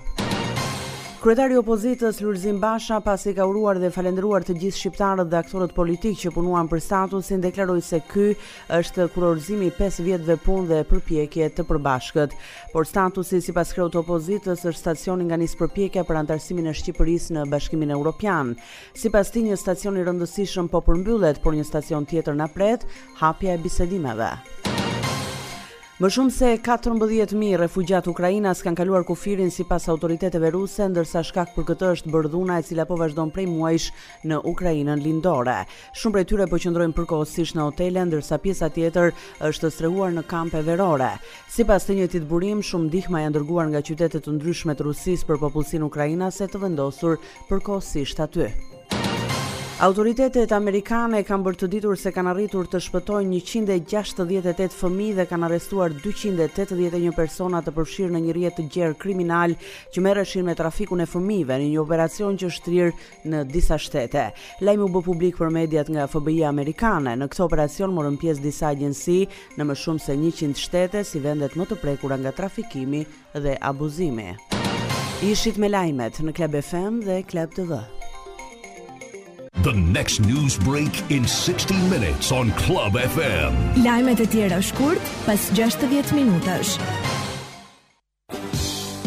Kryetari i opozitës Lulzim Basha, pasi ka uruar dhe falënderuar të gjithë shqiptarët dhe aktorët politikë që punuan për statusin, deklaroi se ky është kurorëzimi i 5 vjetëve punë dhe përpjekje të përbashkët. Por statusi sipas kreut të opozitës është stacioni nga nis përpjekja për anëtarësimin e Shqipërisë në Bashkimin Europian. Sipas tij, një stacion i rëndësishëm po përmbyllet, por një stacion tjetër na pret, Hapja e bisedimeve. Më shumë se 14.000 refugjatë ukrainas kanë kaluar kufirin sipas autoriteteve ruse, ndërsa shkak për këtë është bërë dhuna e cila po vazhdon prej muajsh në Ukrainën lindore. Shumë prej tyre po qëndrojnë përkohësisht në hotele, ndërsa pjesa tjetër është strehuar në kampe verore. Sipas të njëjtit burim, shumë ndihma janë dërguar nga qytete të ndryshme të Rusisë për popullsinë ukrainase të vendosur përkohësisht aty. Autoritetet amerikane kanë bërë të ditur se kanë arritur të shpëtojnë njëqind e gjashtëdhjetë e tetë fëmijë dhe kanë arrestuar dyqind e tetëdhjetë e një persona të përfshirë në një rrjet të gjerë kriminal që merreshin me trafikun e fëmijëve në një operacion që është shtrirë në disa shtete. Lajmi u bë publik për mediat nga FBI-ja amerikane. Në këtë operacion morën pjesë disa agjenci në më shumë se njëqind shtete si vendet më të prekura nga trafikimi dhe abuzimi. Ishit me lajmet në Club FM dhe Club TV. The next news break in 60 minutes on Club FM. Lajmet e tjera shkurt pas 60 minutash.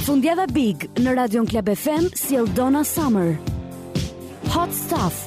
Fundjava Big në Radion Club FM sjell Donna Summer. Hot Stuff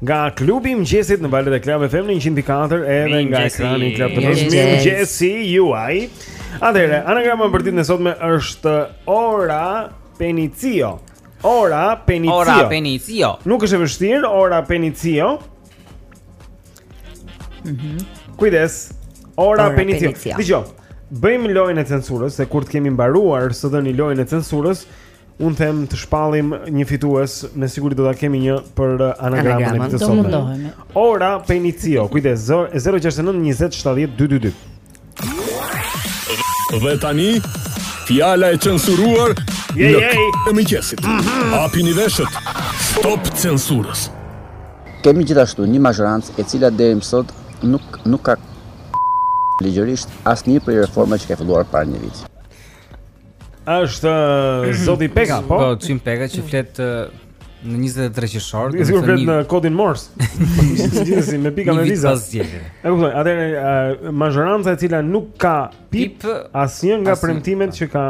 Nga klubi i mëngjesit në valët e Club FM në 100.4 edhe nga ekrani i Club TV-s. Mëngjesi juaj. Atëherë, anagrama për ditën e sotme është ora penicio. Ora penicio. Ora penicio. Nuk është e vështirë, ora penicio. Mhm. Mm Kujdes. Ora, ora penicio. Dëgjo. Bëjmë lojën e censurës, se kur të kemi mbaruar së dhëni lojën e censurës, Unë them të shpallim një fitues, me siguri do ta kemi një për uh, anagramën e ditës së Ora Penicio, kujdes 069 20 70 222. Dhe tani fjala e censuruar në këtë mëngjes. Mhm. Hapini veshët. Stop censurës. Kemi gjithashtu një mazhorancë e cila deri më sot nuk nuk ka ligjërisht asnjë prej reformave që ka filluar para një viti. Është uh, Zoti Peka, po? Po, Çim Peka që flet uh, në 23 qershor, do të thotë flet në kodin Morse. Gjithsesi me pika me viza. E kuptoj. Atëherë uh, mazhoranca e cila nuk ka pip, pip asnjë nga premtimet që ka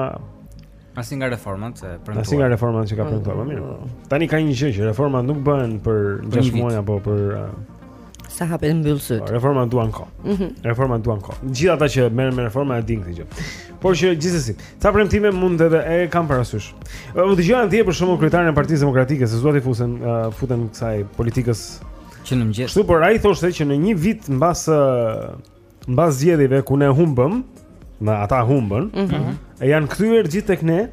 Asnjë nga reformat e premtuara. Asnjë nga reformat që ka premtuar, po mirë. Tani ka një gjë që reformat nuk bëhen për 6 muaj apo për Sa hap e mbyll sytë. Po, reformat duan kohë. Mm -hmm. Reformat duan kohë. Gjithë ata që merren me reforma e dinë këtë gjë. Por që gjithsesi, ca premtime mund edhe e kam parasysh. Unë dëgjova dje për shembull kryetarin e Partisë Demokratike se s'dua t'i futem uh, futem kësaj politikës që në mëngjes. Kështu por ai thoshte që në një vit mbas uh, mbas zgjedhjeve ku ne humbëm, e ata humbën, mm -hmm. e janë kthyer gjithë tek ne,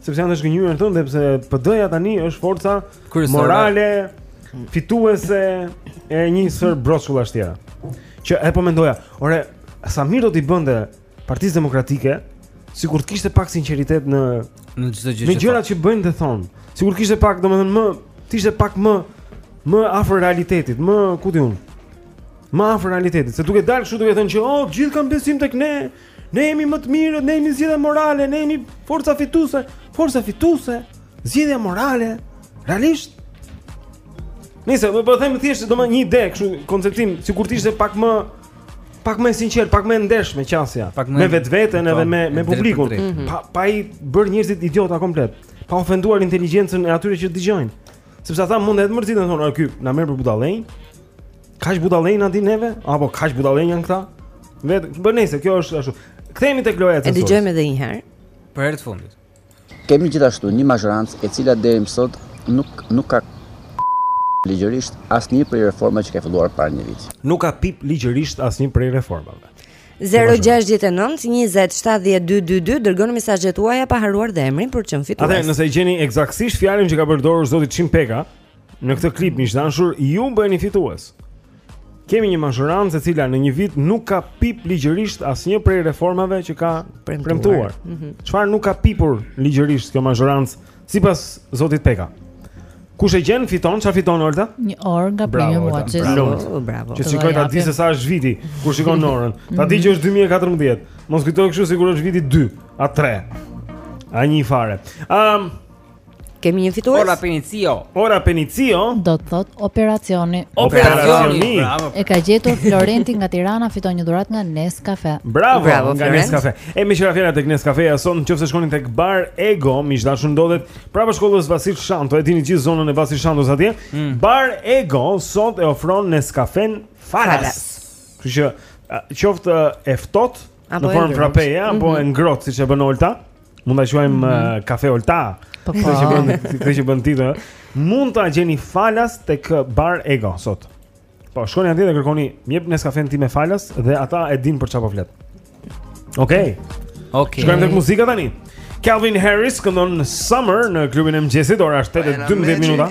sepse janë të zhgënjyer nga këta dhe se PD-ja tani është forca Kryesore. morale fituese e një sërë broçkullash tjera. Që e po mendoja, ore, sa mirë do t'i bënte Partisë Demokratike, sikur të kishte pak sinqeritet në në çdo gjë, në gjërat që bëjnë dhe thonë. Sikur të kishte pak, domethënë më, të ishte pak më më afër realitetit, më ku diun. Më afër realitetit, se duke dalë kështu duke thënë që oh, të gjithë kanë besim tek ne. Ne jemi më të mirët, ne jemi zgjidhja morale, ne jemi forca fituese, forca fituese, zgjidhja morale. Realisht Nëse më po them thjesht domethënë një ide, kështu konceptim, sikur të ishte pak më pak më e sinqertë, pak më e ndershme qasja, pak me vetveten edhe me me publikun, mhm. pa pa i bërë njerëzit idiota komplet, pa ofenduar inteligjencën e atyre që dëgjojnë. Sepse ata mund të mërziten të thonë, "Ky na merr për budallenj." Kaq budallenj na di neve? Apo kaq budallenj janë këta? Vetë bën nëse kjo është ashtu. Kthehemi tek loja e sotme. E dëgjojmë edhe një herë. Për herë të fundit. Kemi gjithashtu një mazhorancë e cila deri më sot nuk nuk ka ligjërisht asnjë prej reformave që ka filluar para një viti. Nuk ka pip ligjërisht asnjë prej reformave. 0-6-19-27-12-2 Dërgoni mesazhet tuaja pa harruar dhe emrin për çmim fitues. Atëherë, nëse gjeni ekzaktësisht fjalën që ka përdorur zoti Çim Peka Në këtë klip miq të dashur, ju bëheni fitues. Kemi një mazhorancë e cila në një vit nuk ka pip ligjërisht asnjë prej reformave që ka premtuar. Mhm. Çfarë mm -hmm. nuk ka pipur ligjërisht kjo mazhorancë sipas zotit Peka? Kush e gjen fiton, çfarë fiton Olta? Një orë nga Premium Watches. Bravo, bravo. Që ta dish se sa është viti kur shikon orën. Ta dish që është 2014. Mos kujto kështu sikur është viti 2 a 3. A një fare. Ëm um, Kemi një fitues. Ora Penicio. Ora Penicio do të thotë operacioni. Operacioni. Bravo. E ka gjetur Florenti nga Tirana fiton një dhuratë nga Nescafe. Bravo, Bravo nga Nescafe. E meqë ra fjala tek Nescafeja sot nëse shkoni tek Bar Ego, miq të dashur ndodhet prapa shkollës Vasil Shanto, e dini të gjithë zonën e Vasil Shantos atje. Mm. Bar Ego sot e ofron Nescafe falas. Kështu që qoftë e ftohtë në formë frapeja apo mm -hmm. e ngrohtë siç e bën Olta. mund ta quajmë mm -hmm. kafe Olta. Po po. Kjo që bën, kjo që bën ti, mund ta gjeni falas tek Bar Ego sot. Po shkoni atje dhe kërkoni më jep neskafen time falas dhe ata e dinë për çfarë po flet. Okej. Okay. Okej. Okay. Shkojmë tek muzika tani. Calvin Harris këndon Summer në klubin e mëngjesit, ora është 8:12 minuta.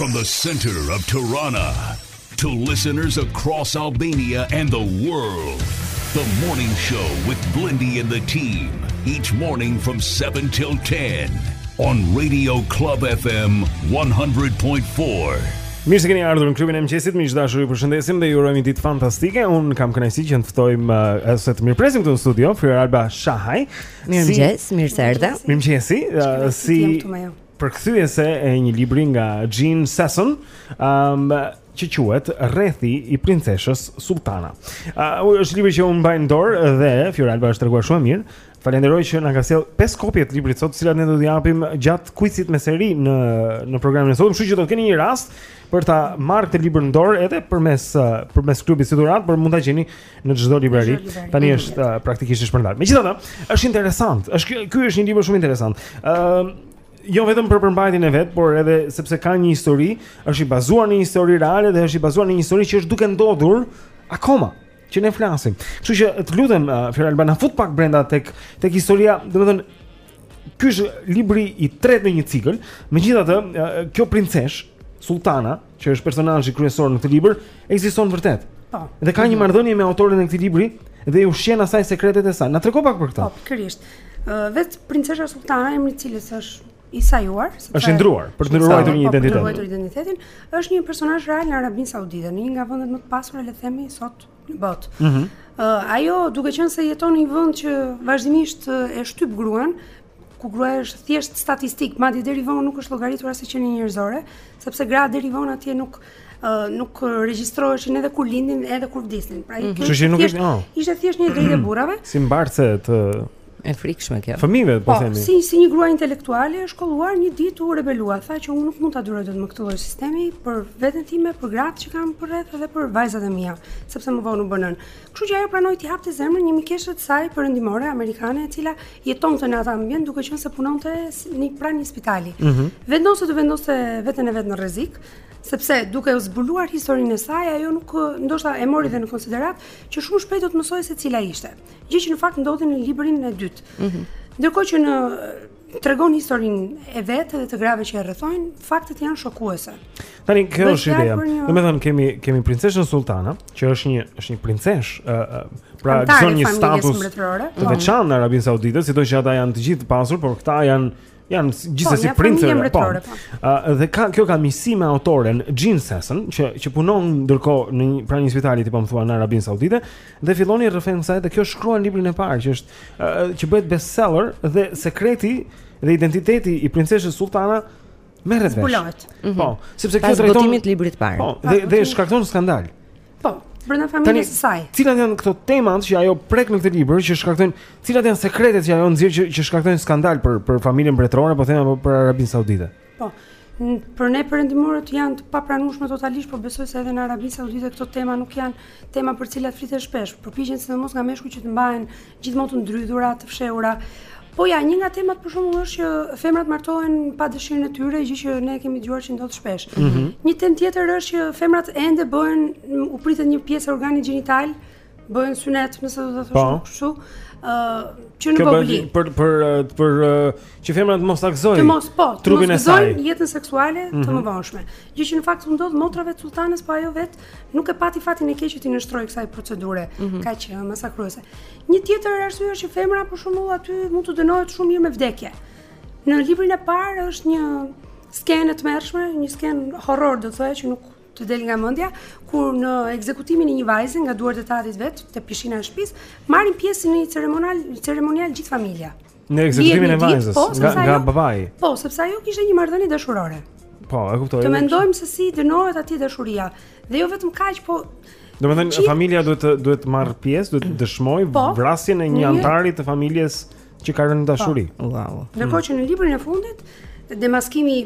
From the center of Tirana to listeners across Albania and the world. The morning show with Blendi and the team each morning from 7 till 10 on Radio Club FM 100.4. Mirë se keni ardhur në klubin e mëngjesit, miq të dashur, ju përshëndesim dhe ju urojmë një ditë fantastike. Unë kam kënaqësinë që të ftojmë eh, ose të mirëpresim këtu në studio Fjoralba Shahaj, Mirëmëngjes, si, mirë se erdhe. Mirëmëngjesi, uh, si përkthyese e një libri nga Jean Sasson, um, që quhet Rrethi i princeshës Sultana. Uh, është libri që unë mbaj në dorë dhe Fioralba është treguar shumë mirë. E falenderoj që na ka sjell pesë kopje të librit sot, të cilat ne do t'i japim gjatë kuicit me Serin në në programin e sotëm, kështu që do të keni një rast për ta marrë këtë libër në dorë edhe përmes përmes klubit Sidurat, por mund ta gjeni në çdo librari. Tani është uh, praktikisht i shpërndarë. Megjithatë, është interesant. Është ky ky është një libër shumë interesant. Ëm uh, jo vetëm për përmbajtjen e vet, por edhe sepse ka një histori, është i bazuar në një histori reale dhe është i bazuar në një histori që është duke ndodhur akoma që ne flasim. Kështu që të lutem uh, Fioralba na fut pak brenda tek tek historia, domethënë ky është libri i tretë në një cikël. Megjithatë, uh, kjo princeshë, Sultana, që është personazhi kryesor në këtë libër, ekziston vërtet. Po. Dhe ka një marrëdhënie me autoren e këtij libri dhe i ushqen asaj sekretet e saj. Na trego pak për këtë. Po, pikërisht. Ë vetë princesha Sultana emri i cilës është i sajuar, sepse është ndruar për të ndruar një identitet. Për të ndruar identitetin, është një personazh real në Arabinë Saudite, në një nga vendet më të pasura le të themi sot në botë. Mm -hmm. uh, ajo duke qenë se jeton në një vend që vazhdimisht e shtyp gruan, ku gruaja është thjesht statistik, madje deri vonë nuk është llogaritur as si qenie njerëzore, sepse gratë deri vonë atje nuk uh, nuk regjistroheshin edhe kur lindnin, edhe kur vdisnin. Pra, mm -hmm. thjesht, oh. ishte thjesht një drejtë e burrave. Si mbartëse të E frikshme kjo. Fëmijëve po, po themi. Po, si si një grua intelektuale e shkolluar një ditë u rebelua, tha që unë nuk mund ta duroj dot më këtë lloj sistemi për veten time, për gratë që kam përreth dhe për vajzat e mia, sepse më vonë u bë nënë. Kështu që ajo pranoi të hapte zemrën një mikeshe të saj perëndimore amerikane, e cila jetonte në atë ambient duke qenë se punonte në pranë një spitali. Mm -hmm. Vendosi të vendoste veten e vet në rrezik, sepse duke u zbuluar historinë e saj, ajo nuk ndoshta e mori dhe në konsiderat që shumë shpejt do të mësohej se cila ishte. Gjë që në fakt ndodhi në librin e dytë. Mm -hmm. Ndërkohë që na tregon historinë e vet dhe të grave që e rrethojnë, faktet janë shokuese. Tani kjo është ideja. Një... Domethënë kemi kemi princeshën Sultana, që është një është një princeshë, ë pra gëzon një status të po. veçantë në Arabinë Saudite, sido që ata janë të gjithë të pasur, por këta janë Janë po, gjithsesi po, princeve. Ëh po. po. dhe ka kjo ka miqësi me autoren Jean Sasson që që punon ndërkohë në pranë një spitali ti po më thua në Arabinë Saudite dhe fillon i rrëfen kësaj dhe kjo shkruan librin e parë që është uh, që bëhet bestseller dhe sekreti dhe identiteti i princeshës Sultana merret vesh. Zbulohet. Mhm. Po, sepse kjo drejton librit të parë. Po, dhe dhe shkakton skandal. Po, brenda familjes së saj. Cilat janë këto temat që ajo prek në këtë libër që shkaktojnë, cilat janë sekretet që ajo nxjerr që, që shkaktojnë skandal për për familjen mbretërore, po them apo për Arabinë Saudite? Po. Për ne perëndimorët janë të papranueshme totalisht, por besoj se edhe në Arabinë Saudite këto tema nuk janë tema për të cilat flitet shpesh. Përpiqen sidomos nga meshkujt që të mbahen Gjithmonë të ndrydhura, të fshehura. Po ja, një nga temat për shembull është që femrat martohen pa dëshirën e tyre, gjë që ne kemi dëgjuar që ndodh shpesh. Mm -hmm. Një temë tjetër është që femrat ende bëhen u pritet një pjesë organit gjenital, bëhen synet, nëse do të thoshim po. kështu. Ë, që në bobli. Për për për që femrat mos ta gëzojnë. Të mos po, trupin e saj, jetën seksuale mm -hmm. të mhm. mëvonshme. Gjë që në fakt u ndodh motrave të Sultanës, po ajo vetë nuk e pati fatin e keq që t'i nënshtrohej kësaj procedure mm -hmm. kaq eh, masakruese. Një tjetër arsye është që femra për shembull aty mund të dënohet shumë mirë me vdekje. Në librin e parë është një skenë e tmerrshme, një skenë horror do të thoja që nuk të del nga mendja, kur në ekzekutimin e një vajze nga duart e të atit vetë te pishina e shtëpisë, marrin pjesë në një ceremonial, ceremonial gjithë familja. Në ekzekutimin e vajzës, po, nga nga babai. Po, sepse ajo kishte një marrëdhënie dashurore. Po, e kuptoj. Të mendojmë se si dënohet atje dashuria. Dhe jo vetëm kaq, po Domethënë qip... familja duhet të duhet të marrë pjesë, duhet të dëshmojë po, vrasjen e një anëtari të familjes që ka rënë në dashuri. Po. Wow. Ndërkohë që në librin e fundit demaskimi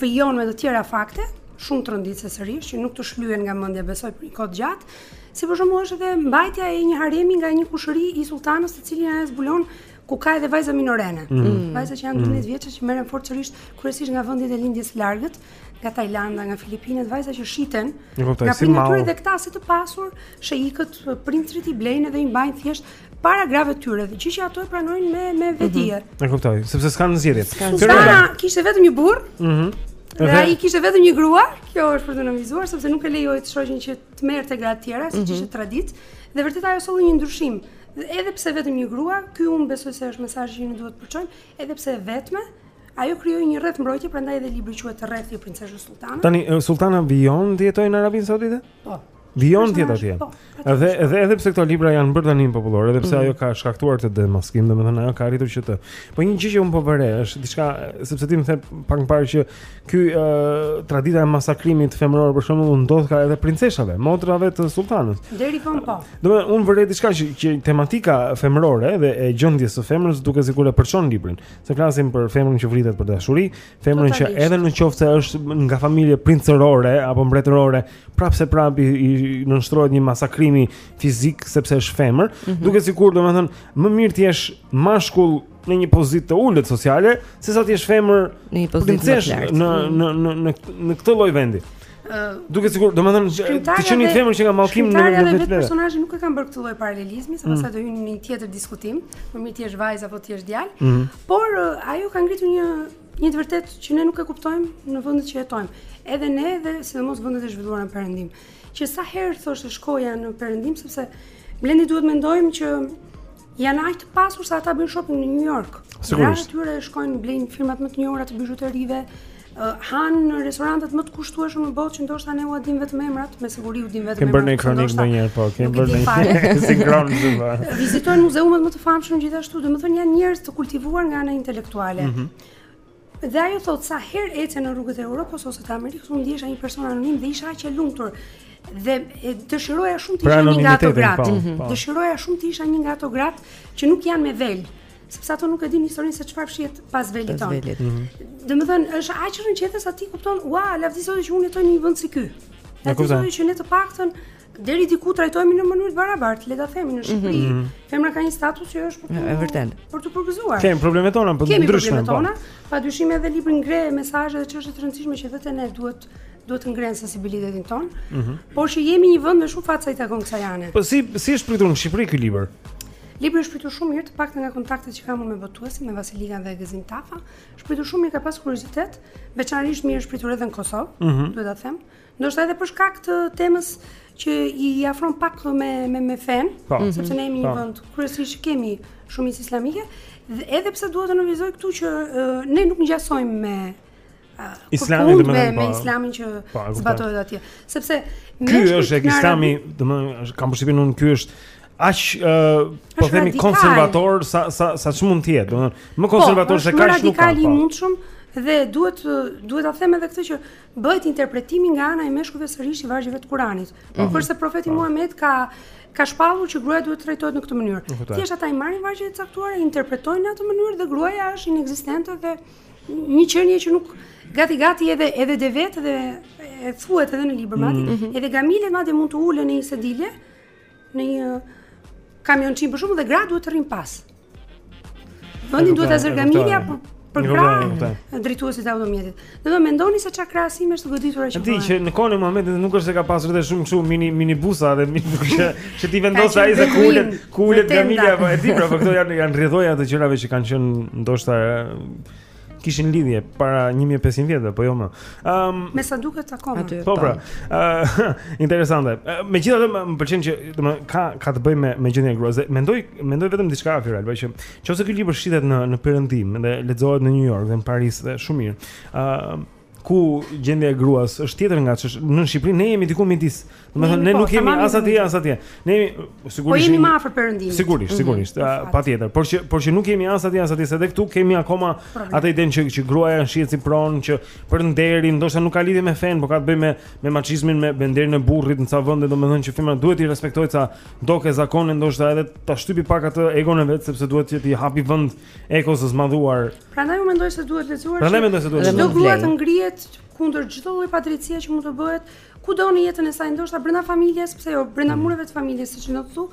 Vijon me të tjera fakte, shumë tronditëse sërish që nuk të shlyen nga mendja besoj për një kohë gjatë, si për shembull është edhe mbajtja e një haremi nga një kushëri i Sultanës të cilin ajo e zbulon ku ka edhe vajza minorene. Mm. mm. Vajza që janë 12 mm. vjeçe që merren forcërisht kryesisht nga vendet e lindjes së largët, nga Tajlanda, nga Filipinet, vajza që shiten nga prindërit e tyre dhe këta si të pasur, sheikët, princërit i blejnë dhe i mbajnë thjesht para grave të tyre, që që ato e pranojnë me me mhm. veti. Mm -hmm. E kuptoj, sepse s'kanë zgjidhje. Sultana kishte vetëm një burrë. Mhm. Mm dhe okay. ai kishte vetëm një grua, kjo është për t'u nënvizuar sepse nuk e lejoi të shoqin që të merrte gra të tjera, siç mm -hmm. ishte traditë. Dhe vërtet ajo solli një ndryshim. Dhe edhe pse vetëm një grua, ky unë besoj se është mesazhi që ne duhet të përçojmë, edhe pse e vetme, ajo krijoi një rreth mbrojtje, prandaj edhe libri quhet Rrethi i Princeshës Sultana. Tani Sultana vijon të jetojë në Arabinë Saudite? Po. Vijon të jetojë atje. Po, dhe dhe edhe pse këto libra janë bërë tani popullorë, edhe pse mm. ajo ka shkaktuar këtë demaskim, domethënë ajo ka arritur që të. Po një gjë që unë po vërej është diçka sepse ti më the pak më parë që ky tradita e masakrimit femëror për shembull u ndodhka edhe princeshave, motrave të Sultanës. Deri vonë po. Domethënë unë vërej diçka që, që tematika femërore dhe e gjendjes së femrës duket sikur e përçon librin. Se flasim për femrën që vritet për dashuri, femrën që edhe në qoftë se është nga familje princerore apo mbretërore, prapë se prapë i nënshtrohet një masakrimi fizik sepse është femër, mm -hmm. duket sikur domethënë më mirë të jesh mashkull në një pozitë të ulët sociale, sesa të jesh femër në një pozitë të lartë në mhm. në në në në këtë lloj vendi. Duket sikur, domethënë të qenët femër qenka mallkim në në vetvete. Vetë personazhi nuk e ka bërë këtë lloj paralelizmi, sepse mm. pastaj do hynim në një tjetër diskutim, më mirë të jesh vajzë apo të jesh djalë. Mm. Por ajo ka ngritur një Një të vërtet që ne nuk e kuptojmë në vëndet që jetojmë. Edhe ne, edhe sidomos vëndet e zhvilluar në përëndim. Që sa herë thosht e shkoja në përëndim, sepse blendi duhet të mendojmë që janë aq të pasur sa ata bëjnë shopping në New York. Sigurisht. Aty shkojnë blejnë firmat më të njohura të bijuterive, hanë në restorantet më të kushtueshëm në botë që ndoshta ne ua dimë vetëm emrat, me siguri u dimë vetëm emrat. Kemë bërë një kronikë ndonjëherë, po, kemë bërë një sinkron zëva. Vizitojnë muzeumet më të famshëm gjithashtu, domethënë janë njerëz kultivuar nga ana intelektuale. Mm -hmm. Dhe ajo thotë sa herë ecja në rrugët e Europës ose të Amerikës, unë ndihesha një person anonim dhe isha aq e lumtur dhe dëshiroja shumë të pra isha një nga ato gratë. Po, mhm. po. Dëshiroja shumë të isha një nga ato gratë që nuk janë me vel, sepse ato nuk e dinë historinë se çfarë fshihet pas velit tonë. Pas velit. Mhm. Domethënë, është aq rrëqethëse sa ti kupton, ua, lavdi Zotit që unë jetoj në një vend si ky. Lavdi Zotit që ne të paktën Deri diku trajtohemi në mënyrë të barabartë, le ta themi në Shqipëri. Mm -hmm. Femra ka një status që është për të e vërtet. Për të përgëzuar. Kemi problemet tona, po ndryshme. Kemi problemet po. tona. Pa dyshim edhe libri ngre mesazhe dhe çështje të rëndësishme që vetë ne duhet duhet të ngrenë sensibilitetin tonë. Mm -hmm. Por që jemi një vend me shumë fat sa i takon kësaj ane. Po si si është pritur në Shqipëri ky libër? Libri është pritur shumë mirë, të paktën nga kontaktet që kam me botuesin, me Vasilikën dhe Gëzim Tafa. Është pritur shumë mirë, ka pas kuriozitet, veçanërisht mirë është pritur edhe në Kosovë, mm -hmm. duhet ta them. Ndoshta edhe për shkak të temës që i afron pak me me me fenë, po. mhm. sepse ne jemi një po. vend kryesisht kemi shumë islamike, dhe edhe pse duhet të nënvizoj këtu që ne nuk ngjasojmë me islamin dhe me, me islamin që pa, zbatohet atje. Sepse ky është islami, domethënë është kam përshtypjen unë ky është aq uh, po themi konservator sa sa sa ç'mund të jetë, domethënë më po, konservator se kaq nuk ka. Po, radikal i mundshëm dhe duhet duhet ta them edhe këtë që bëhet interpretimi nga ana e meshkujve sërish i vargjeve të Kuranit. Mm -hmm. Përse profeti mm Muhamet ka ka shpallur që gruaja duhet të trajtohet në këtë mënyrë. Thjesht ata i marrin vargjet e caktuara, i interpretojnë në atë mënyrë dhe gruaja është inekzistente dhe një qenie që nuk gati gati edhe edhe devetë dhe thuhet edhe në libër mm -hmm. madje, mhm. edhe gamilet madje mund të ulen në një sedile në një kamionçinë për shkak dhe gratë duhet të rrinë pas. Vendi duhet ta zërë gamilja për pranë drejtuesit të automjetit. Do të mendoni se çfarë krahasimi është goditur ajo. Di që në kohën e Muhamedit nuk është se ka pasur edhe shumë kështu mini minibusa dhe mini që që t'i vendosë ai se ku ulet ku ulet gamilja apo e di pra po këto janë janë rrjedhoja të gjërave që kanë qenë ndoshta Kishin lidhje para 1500 vjetëve, po jo më. Ëm um, Me sa duket akoma aty. Po pra. Ëh, interesante. Megjithatë më pëlqen që, domethënë, ka ka të bëjë me me gjendjen e gruas. Mendoj, mendoj vetëm diçka Firal, po që qoftë se ky libër shitet në në Perëndim dhe lexohet në New York dhe në Paris dhe shumë mirë. Ëh, ku gjendja e gruas është tjetër nga ç'është në Shqipëri, ne jemi diku midis. Domethënë ne po, nuk jemi as atje as atje. Ne jemi po, sigurisht Po jemi më afër perëndimit. Sigurisht, mhm, sigurisht, patjetër, por që por që nuk jemi as atje as atje, se edhe këtu kemi akoma atë idenë që që gruaja është shihet si pronë që për nderin, ndoshta nuk ka lidhje me fenë, por ka të bëjë me me maçizmin, me me nderin e burrit në ca vende, domethënë që femra duhet të respektojë ca doke zakone, ndoshta edhe ta shtypi pak atë egon e vet sepse duhet që t'i hapi vend egos së zmadhuar. Prandaj unë mendoj se duhet lexuar. Prandaj mendoj se duhet. Çdo grua të ngrihet kundër çdo lloj padrejtësie që mund të bëhet kudo në jetën e saj, ndoshta brenda familjes, pse jo, brenda mm. mureve të familjes, siç ndodh këtu,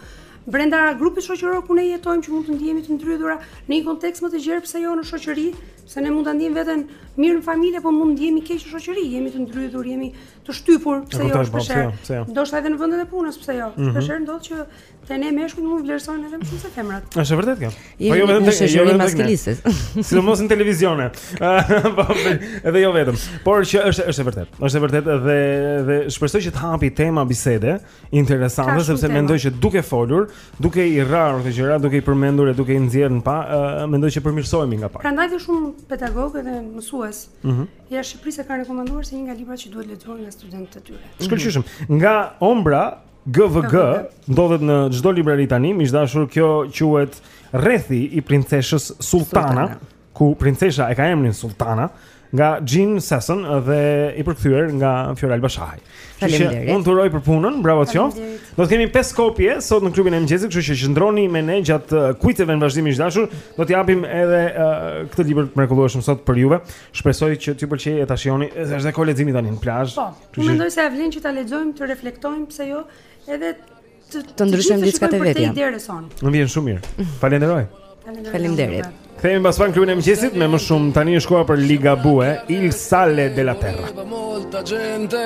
brenda grupit shoqëror ku ne jetojmë që mund të ndihemi të ndrydhura në një kontekst më të gjerë, pse jo në shoqëri, se ne mund ta ndiejmë veten mirë në familje, por mund të ndihemi keq në shoqëri, jemi të ndrydhur, jemi të shtypur, pse jo, pse jo. Ndoshta edhe në vendet e punës, pse jo. Mm -hmm. Pse ndodh që Te ne meshkujt mund të vlerësohen edhe më shumë se femrat. Është vërtet kjo. Po jo vetëm te jo vetëm te ne. Sidomos në televizione. Po, po edhe jo vetëm. Por që është është e vërtetë. Është e vërtetë dhe dhe shpresoj që të hapi tema bisede interesante sepse mendoj që duke folur, duke i rrahur këto gjëra, duke i përmendur e duke i nxjerrë në pah, mendoj që përmirësohemi nga pak. Prandaj dhe shumë pedagogë dhe mësues. Ëh. Mhm. Jashtë Shqipërisë kanë rekomanduar si një nga librat që duhet lexuar nga studentët e tyre. Shkëlqyshëm. Nga Ombra GVG ndodhet në çdo librari tani, miq të dashur, kjo quhet Rrethi i Princeshës Sultana, ku princesha e ka emrin Sultana nga Jean Sasson dhe e përkthyer nga Fjoralba Shahaj. Faleminderit. Unë t'uroj për punën, bravo ti. Do të kemi 5 kopje sot në klubin e mëngjesit, kështu që qëndroni me ne gjatë uh, kuiceve në vazhdim miq të dashur. Do të japim edhe uh, këtë libër të mrekullueshëm sot për juve. Shpresoj që t'ju pëlqejë e ta shijoni. Është dhe koha leximi tani në plazh. Po. Unë mendoj se ia vlen që ta lexojmë, të reflektojmë pse jo, edhe të të ndryshojmë diçka te vetja. Më vjen shumë mirë. Mm. Falenderoj. Faleminderit. Kthehemi pas pak në klubin e mëngjesit me më shumë tani është koha për Ligabue, Il Sale della Terra. Molta gente.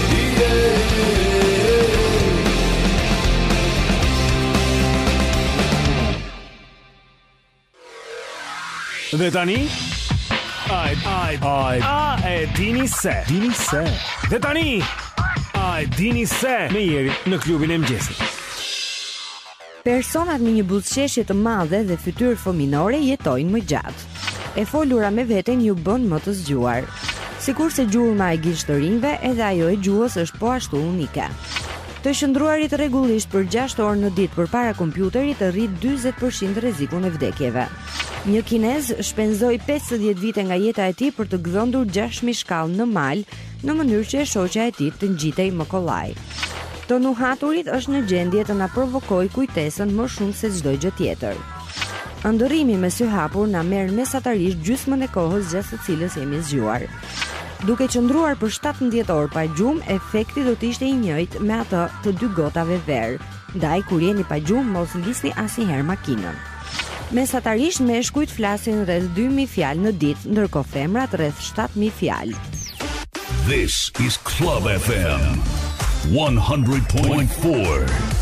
Dhe tani A e a e a e dini se dini se Dhe tani A e dini se me Jerin në klubin e mëngjesit Personat me një buzëqeshje të madhe dhe fytyrë fëminore jetojnë më gjatë. E folura me veten ju bën më të zgjuar. Sikurse gjurma e gishtërinjve, edhe ajo e gjuhës është po ashtu unike. Të qëndruarit rregullisht për gjashtë orë në ditë përpara kompjuterit rrit dyzet për qind rrezikun e vdekjeve. Një kinez shpenzoi pesëdhjetë vite nga jeta e tij për të gdhendur gjashtë mijë shkallë në mal në mënyrë që e shoqja e tij të ngjitej më kollaj. Të nuhaturit është në gjendje të na provokojë kujtesën më shumë se çdo gjë tjetër. Ëndërrimi me sy hapur na merr mesatarisht gjysmën e kohës gjatë së cilës jemi zgjuar. Duke qëndruar për 17 orë pa gjumë, efekti do të ishte i njëjtë me atë të dy gotave verë. Ndaj kur jeni pa gjumë mos ngisni asnjëherë makinën. Mesatarisht meshkujt flasin rreth 2000 fjalë në ditë, ndërkohë femrat rreth 7000 fjalë. This is Club FM 100.4.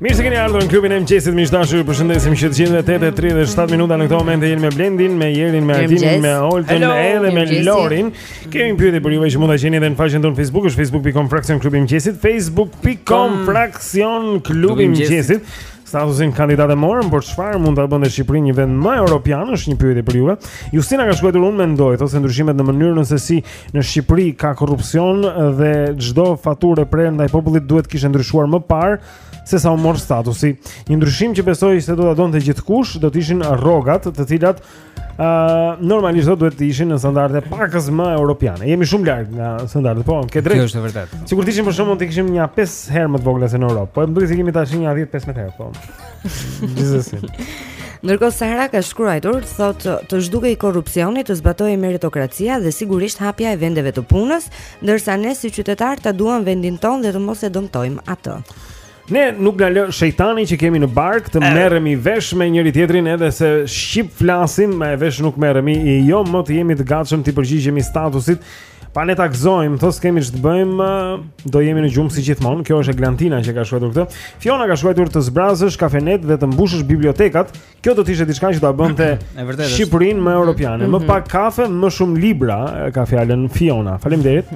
Mirë se keni ardhur në klubin e mëngjesit, miq të dashur, ju përshëndesim që të gjithëve 8:37 minuta në këtë moment e jemi me Blendin, me Jerin, me Artin, me Olden edhe me Lorin. Kemi një pyetje për ju që mund ta gjeni edhe në faqen tonë Facebook, është facebook.com fraksion klubi i mëngjesit, facebook.com fraksion klubi i mëngjesit. Statusin kandidat e morën, por çfarë mund ta bënte Shqipërinë një vend më europian, është një pyetje për ju. Justina ka shkruajtur unë mendoj, thotë, se ndryshimet në mënyrën se si Në Shqipëri ka korrupsion dhe çdo faturë e prerë ndaj popullit duhet të kishte ndryshuar më parë se sa u mor statusi. Një ndryshim që besoj se do ta donte gjithkush do të ishin rrogat, të cilat ë uh, normalisht duhet të ishin në standarde pakëz më europiane. Jemi shumë larg nga standardet, po, ke të drejtë. Kjo është e vërtetë. Sikur të ishim për shembull të kishim një 5 herë më të vogla se në Europë. Po më duket se kemi tash një 10-15 herë, po. Gjithsesi. Ndërkohë Sara ka shkruajtur, thotë të zhdukej korrupsioni, të zbatohej meritokracia dhe sigurisht hapja e vendeve të punës, ndërsa ne si qytetarë ta duam vendin tonë dhe të mos e dëmtojmë atë. Ne nuk na lë shejtani që kemi në bark të merremi vesh me njëri tjetrin edhe se shqip flasim, ama vesh nuk merremi, jo më të jemi të gatshëm t'i përgjigjemi statusit Pa ne ta gëzojmë, thotë s'kemi ç'të bëjmë, do jemi në gjumë si gjithmonë. Kjo është Eglantina që ka shkruar këtë. Fiona ka shkruar të zbrazësh kafenetë dhe të mbushësh bibliotekat. Kjo do të ishte diçka që do ta bënte Shqipërinë më europiane. Më mhm. pak kafe, më shumë libra, ka fjalën Fiona. Faleminderit.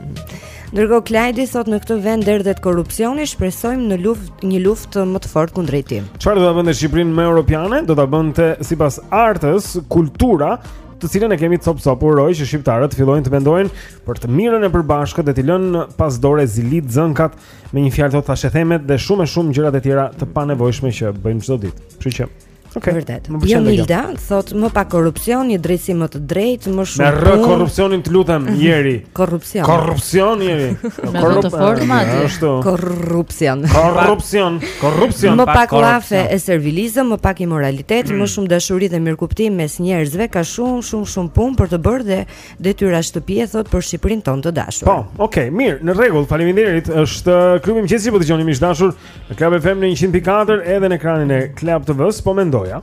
Ndërkohë Klajdi thotë në këtë vend derdhet korrupsioni, shpresojmë në luftë një luftë më të fortë kundrejt tij. Çfarë do ta bënte Shqipërinë më europiane? Do ta bënte sipas Artës, kultura, të cilën e kemi copë-copë uroj që shqiptarët të fillojnë të mendojnë për të mirën e përbashkët dhe t'i lënë pas dore zilitë zënkat me një fjalë thotë thashethemet dhe shumë e shumë gjëra të tjera të panevojshme që bëjmë çdo ditë. Kështu që Ok, vërtet. Jo Milda, thotë më pak korrupsion, një drejtësi më të drejtë, më shumë. Me rë korrupsionin të lutem, Jeri. Korrupsion. Korrupsion jeni. Në vend të fortë madje. Ashtu. Korrupsion. Korrupsion. Korrupsion. Më pak llafe e servilizëm, më pak imoralitet, më shumë dashuri dhe mirëkuptim mes njerëzve, ka shumë shumë shumë punë për të bërë dhe detyra shtëpie thot për Shqipërinë tonë të dashur. Po, okay, mirë, në rregull. Faleminderit. Është uh, klubi i mëngjesit po dëgjoni miq dashur në Club FM në 104 edhe në ekranin e Club TV-s, po mendoja.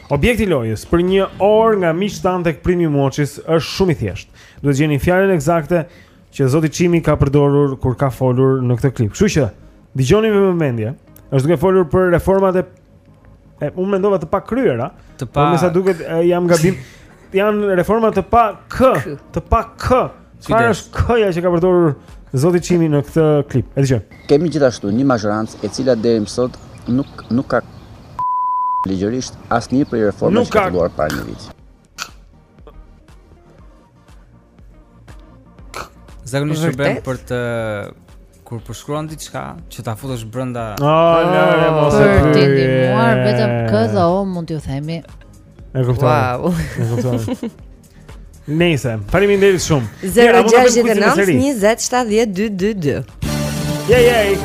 Objekti i lojës për një orë nga Miq Tan tek Primi Moçis është shumë i thjeshtë. Duhet të gjeni fjalën ekzakte që zoti Çimi ka përdorur kur ka folur në këtë klip. Kështu që dëgjoni me vëmendje. Është duke folur për reformat e e unë mendova të pakryera. Të pa. Po me sa duket jam gabim. janë reforma të pa k, të pa k. Çfarë është k-ja që ka përdorur zoti Çimi në këtë klip? E dëgjoj. Kemi gjithashtu një mazhorancë e cila deri më sot nuk nuk ka ligjërisht asnjë prej reformave që ka filluar para një viti. Zakonisht e bën për të kur përshkruan diçka që ta futesh brenda. Ah, lëre ah, mos e për të ndihmuar vetëm këto mund t'ju themi. E kuptoj. Wow. E kuptoj. Nëse, faleminderit shumë. 069 20 70 222. Yay, yay!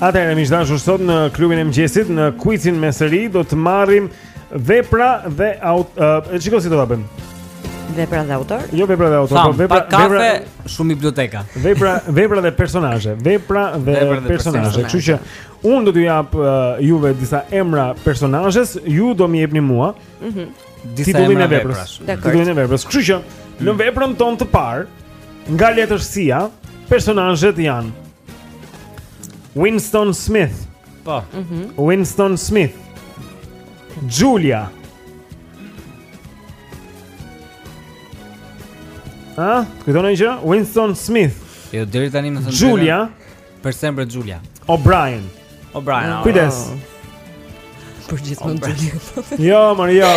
Atëherë miq dashur sot në klubin e mëngjesit në kuizin me seri do të marrim vepra dhe aut uh, shikoj si do ta bëjmë. Vepra dhe autor? Jo vepra dhe autor, Tham, po vepra kafe, vepra shumë biblioteka. Vepra vepra dhe personazhe, vepra dhe, dhe personazhe. Kështu që Unë do t'ju jap uh, juve disa emra personazhesh, ju do më jepni mua. Mhm. Mm disa emra, titullin e veprës. Titullin e veprës. Kështu që mm. në veprën tonë të parë, nga letërsia, personazhet janë Winston Smith. Po. Mhm. Mm Winston Smith. Julia. Ha? Këtë do në një gjë? Winston Smith. Jo, deri tani më thënë Julia. Të Per sempre Giulia. O'Brien. O'Brien. Ah. Kujdes. Për gjithmonë Giulia. Jo, mor, jo.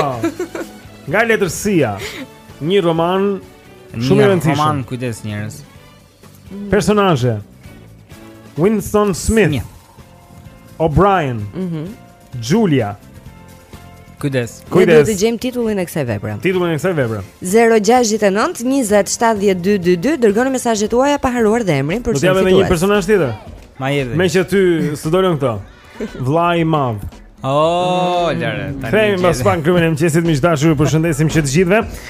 Nga letërsia. Një roman shumë i rëndësishëm. Një roman, kujdes njerëz. Personazhe. Winston Smith. O'Brien. Mhm. Julia. Kujdes. Kujdes. Ne do të gjejmë titullin e kësaj vepre. Titullin e kësaj vepre. 069 20 70 222 dërgoni mesazhet tuaja pa harruar dhe emrin për të fituar. Do të jap një personazh tjetër. Ma jepni. Meqë ty s'të dolën këto. Vllai i madh. Oh, lare. Kthehemi pas pak në klubin e mëngjesit, miq dashur, ju përshëndesim që të gjithëve.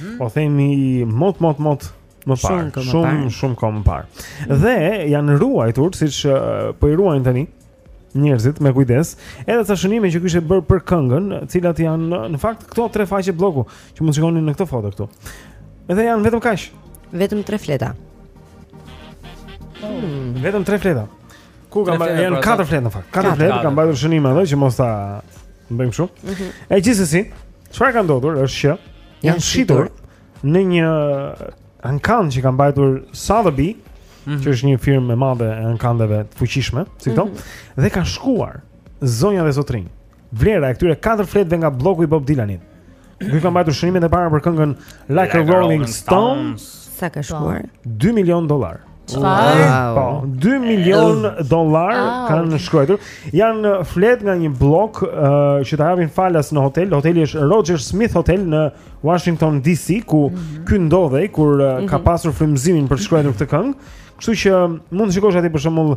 Hmm? Po themi mot mot mot më parë, shumë shumë kohë më parë. Hmm. Dhe janë ruajtur siç po i ruajnë tani njerëzit me kujdes, edhe ca shënime që kishte bërë për këngën, të cilat janë në fakt këto tre faqe blloku që mund të shikoni në këtë foto këtu. Edhe janë vetëm kaq. Vetëm tre fleta. Hmm, vetëm tre fleta. Ku ka mbajtur janë pra, katër fleta në fakt. Katër fleta ka mbajtur shënime ato që mos ta bëjmë kështu. Mhm. E gjithsesi, Çfarë ka ndodhur është që janë shitur në një ankan që ka mbajtur Sotheby, mm -hmm. që është një firmë e madhe e ankandeve të fuqishme, si këto, mm -hmm. dhe kanë shkuar zonja dhe zotërinj. Vlera e këtyre katër fletëve nga blloku i Bob Dylanit. Ku ka mbajtur shënimet e para për këngën Like, like a Rolling Stones. Stone. Sa ka shkuar? 2 po. milion dollarë. Çfarë? Wow. Po, 2 milion dollarë ah, kanë okay. shkuar. Janë uh, fletë nga një bllok uh, që ta japin falas në hotel. Hoteli është Roger Smith Hotel në Washington DC ku mm -hmm. ky ndodhej kur uh, mm -hmm. ka mhm. pasur frymëzimin për të shkruar këtë këngë. Kështu që mund të shikosh aty për shembull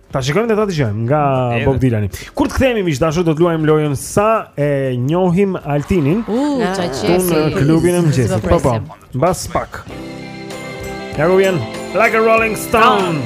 Ta shikojmë dhe ta dëgjojmë nga Bob Dylani. Kur të kthehemi miq të dashur do të luajmë lojën sa e njohim Altinin. Uh, në klubin e mëngjesit. Po po. Mbas pak. Ja ku vjen Like a Rolling Stone.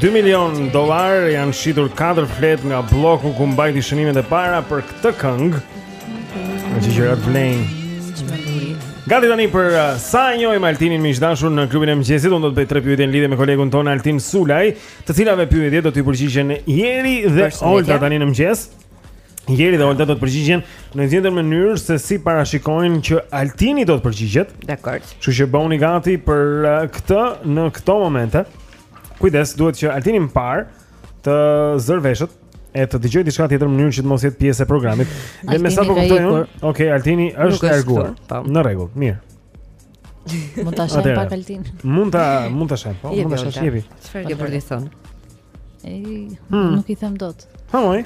2 milion dollarë janë shitur 4 fletë nga blloku ku mbajti shënimet e para për këtë këngë. Mëqë gjërat vlejnë. Gati tani për uh, sa e njohim Altinin miq të dashur në klubin e mëngjesit Unë do të bëj tre pyetje në lidhe me kolegun tonë Altin Sulaj Të cilave pyetje do t'iu përgjigjen Jeri dhe Olta tani në mëngjes Jeri dhe Olta do të përgjigjen në një tjetër mënyrë se si parashikojnë që Altini do të përgjigjet. Dakor. Kështu që bëhuni gati për uh, këtë në këto momente. Kujdes, duhet që Altini më parë të zërë veshët e të dëgjojë diçka tjetër në mënyrë që të mos jetë pjesë e programit. Dhe me sa po kuptoj unë, okay, Altini është larguar. Po. Në rregull, mirë. Mund ta shajmë pak Altinin. Mund ta mund ta shajmë, po, mund ta shajmë. Çfarë ke për të thënë? Ej, hmm. nuk i them dot. Ha moj.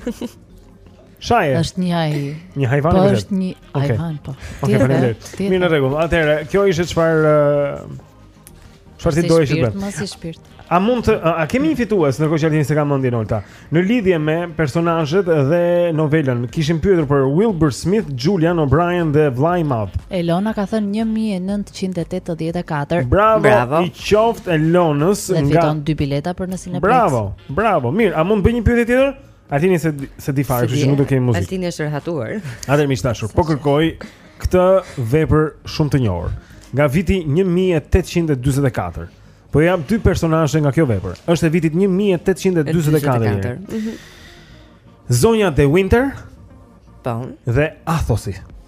Shaje. Është një haj. Një hajvan po, i vërtetë. Është një hajvan po. Okej, faleminderit. Mirë në rregull. Atëherë, kjo ishte çfarë çfarë ti doje të bësh? Mos i shpirt. A mund të a kemi një fitues ndërkohë që Altini s'e ka mendjen Olta. Në lidhje me personazhet dhe novelën, kishim pyetur për Wilbur Smith, Julia, O'Brien dhe Vëllai i Madh. Elona ka thënë 1900 1984. Bravo. Bravo. Bravo. I qoftë Elonës nga. Dhe fiton dy bileta për në Cineplexx. Bravo. Bravo. Mirë, a mund të bëj një pyetje tjetër? Altini se s'e di fare, kështu që nuk do kemi muzikë. Altini është rehatuar. Atëherë miq të dashur, po kërkoj këtë vepër shumë të njohur. Nga viti 1844. Po jap dy personazhe nga kjo vepër. Është e vitit 1844. Mhm. Zonja De Winter. Po. Dhe Athosi.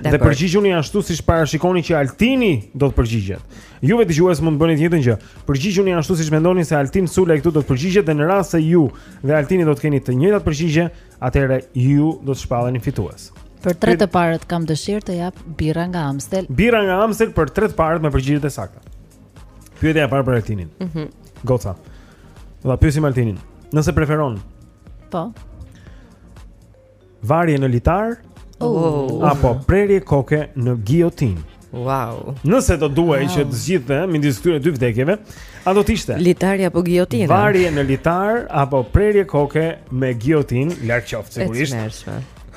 Dhe përgjigjuni ashtu siç parashikoni që Altini do të përgjigjet. Ju dëgjues mund të bëni të njëjtën gjë. Përgjigjuni ashtu siç mendoni se Altin Sulaj këtu do të përgjigjet dhe në rast se ju dhe Altini do të keni të njëjtat përgjigje, atëherë ju do të shpalleni fitues. Për tre të parët kam dëshirë të jap birra nga Amstel. Birra nga Amstel për tre të parët me përgjigjet e sakta. Pyetja e parë për Altinin. Mhm. Mm Goca. Do ta pyesim Altinin, nëse preferon. Po. varje në litar oh. apo prerje koke në gijotinë. Wow. Nëse do duhej wow. që të zgjidhte midis këtyre dy vdekjeve, a do të ishte litari apo gijotina? Varje në litar apo prerje koke me gijotinë, larg qoftë sigurisht.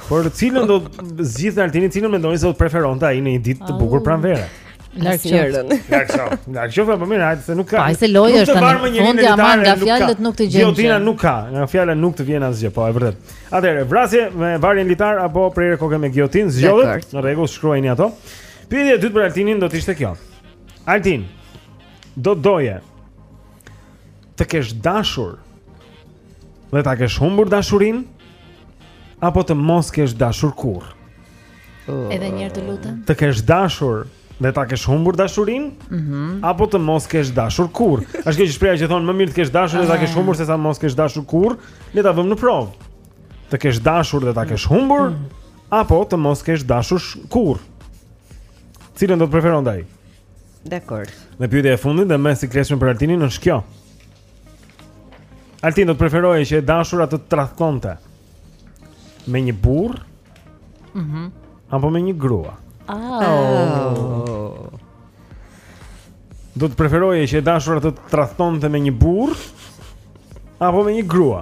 Por cilën do zgjidhte Altini, cilën mendoni se do të preferonte ai në një ditë të bukur pranvere? Larg qoftë. Larg qoftë. Larg qoftë apo mirë, hajde se nuk ka. Ai se lojë është tani. Unë jam marrë nga fjalët nuk të gjen. Gijotina nuk ka, nga fjala nuk të vjen asgjë, po e vërtetë. Atëherë, vrasje me varje në litar apo prerje koke me gijotinë, zgjodhët, në rregull, shkruajini ato. Pyetja e dytë për Altinin do të ishte kjo. Altin, do doje të kesh dashur dhe ta kesh humbur dashurinë apo të mos kesh dashur kurrë? Edhe një herë të lutem. Të kesh dashur dhe ta kesh humbur dashurinë, mm -hmm. apo të mos kesh dashur kurrë. Është kjo shprehja që thonë më mirë të kesh dashur dhe ta kesh humbur sesa të mos kesh dashur kurrë, le ta vëmë në provë. Të kesh dashur dhe ta kesh humbur mm -hmm. apo të mos kesh dashur kurrë. Cilën do të preferonte ai? Dakord. Dhe pyetja e fundit dhe më e sikletshme për Altinin është kjo. Altin do të preferoje që e dashura të të tradhtonte me një burrë? Mhm. Mm apo me një grua? Ah. Oh. Do të preferoje që e dashura të të tradhtonte me një burrë apo me një grua?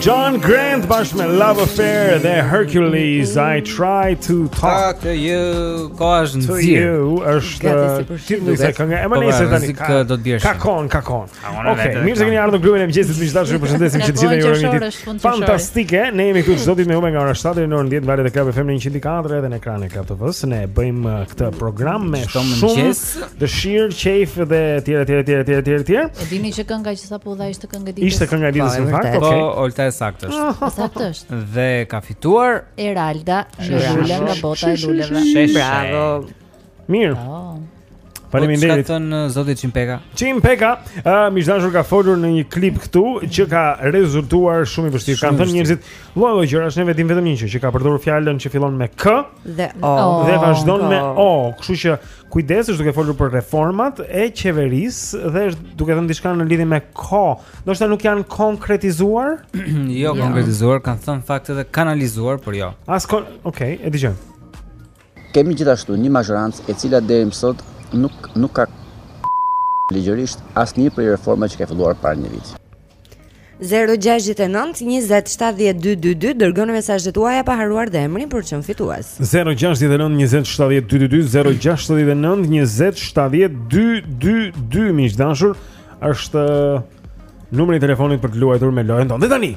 John Grant bashkë me Love Affair dhe Hercules I try to talk to you Kjo është në zirë you është titulli i këngës E më nëjë se tani ka do të bjeshtë Ka kon, ka kon Ok, mirë se keni ardhur në klubin e mëngjesit Miq të dashur ju përshëndesim që të gjithë e ju urojmë një ditë Fantastike, ne jemi këtu çdo ditë me humor nga ora 7 deri në orën 10 në valët e Club FM në 104 Edhe në ekranin e Club TV-së Ne bëjmë uh, këtë program me shumë Dëshirë, qejf dhe etj etj etj etj etj etj. E dini që kënga që sapo u dha ishte kënga e ditës. Ishte kënga e ditës në fakt, okay. Po, Olta e saktë është. Po saktë është. Dhe ka fituar Eralda, Lula nga bota e luleve. Bravo. Mirë. Oh. Faleminderit. Ka thënë uh, zoti Çimpeka. Çimpeka, ë uh, miq të dashur ka folur në një klip këtu që ka rezultuar shumë i vështirë. Kanë thënë njerëzit, "Lloj lloj gjërash dhe vetëm vetëm një që ka përdorur fjalën që fillon me k dhe o dhe vazhdon me o." Kështu që Kujdes është duke folur për reformat e qeverisë dhe është duke thënë diçka në lidhje me ko. Ndoshta nuk janë konkretizuar? jo, jo, konkretizuar, kanë thënë fakte dhe kanalizuar, por jo. As kon... okay, e dëgjojmë. Kemi gjithashtu një mazhorancë e cila deri më sot nuk nuk ka ligjëruar asnjë prej reformave që ka filluar para një viti. 0-6-9-27-12-2 Dërgoni mesazhet tuaja pa harruar dhe emrin për të qenë fitues 0-6-9-27-12-2 0-6-9-27-12-2 Miq të dashur është uh, numri i telefonit për të luajtur me lojën tonë Dhe tani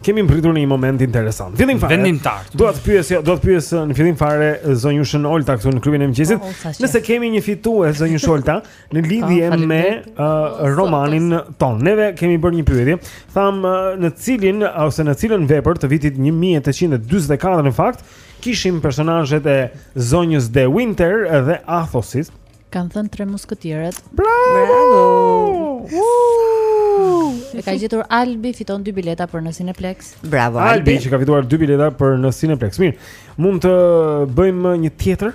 Kemi mbërritur në një moment interesant Fillim fare Vendim tartë Dua të pyes, dua të pyes uh, në fillim fare uh, zonjushën Olta këtu në Klubin e Mëngjesit oh, Nëse kemi një fitues zonjushë Olta Në lidhje oh, me uh, romanin tonë, neve kemi bërë një pyetje. Thamë uh, në cilin ose në cilën vepër të vitit 1844 në fakt kishim personazhet e zonjës De Winter dhe Athosit. Kanë thënë Tre Musketierët. Bravo! E ka gjetur Albi fiton dy bileta për në Cineplex. Bravo Albi. Albi që ka fituar dy bileta për në Cineplex. Mirë, mund të bëjmë një tjetër?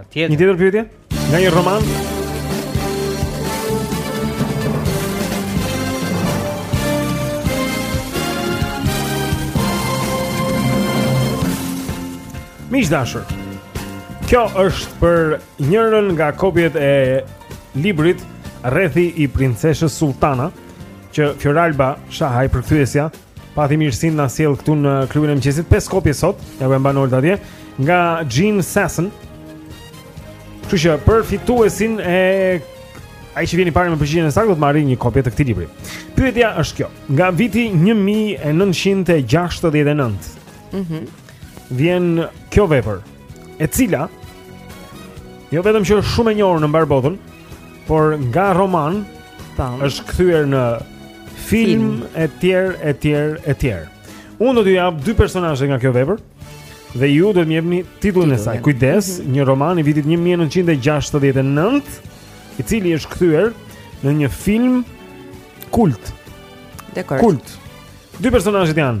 Një tjetër pyetje? Nga një roman? Miq të dashur. Kjo është për njërën nga kopjet e librit Rrethi i princeshës Sultana, që Fjoralba Shahaj përkthyesja Pati mirësinë të na sjellë këtu në Klubin e Mëngjesit pesë kopje sot, ja ku e mban Olta atje, nga Jean Sasson. Kështu që për fituesin e ai që vjen i parë me përgjigjen e saktë do të marrë një kopje të këtij libri. Pyetja është kjo, nga viti 1969. Mhm. Mm vjen kjo vepër e cila jo vetëm që është shumë e njohur në mbarë botën, por nga romani pastaj është kthyer në film etj etj etj. Unë do t'ju jap dy personazhe nga kjo vepër dhe ju do të më jepni titullin e saj. Kujdes, mm -hmm. një roman i vitit 1969, i cili është kthyer në një film kult. Dakord. Kult. Dy personazhet janë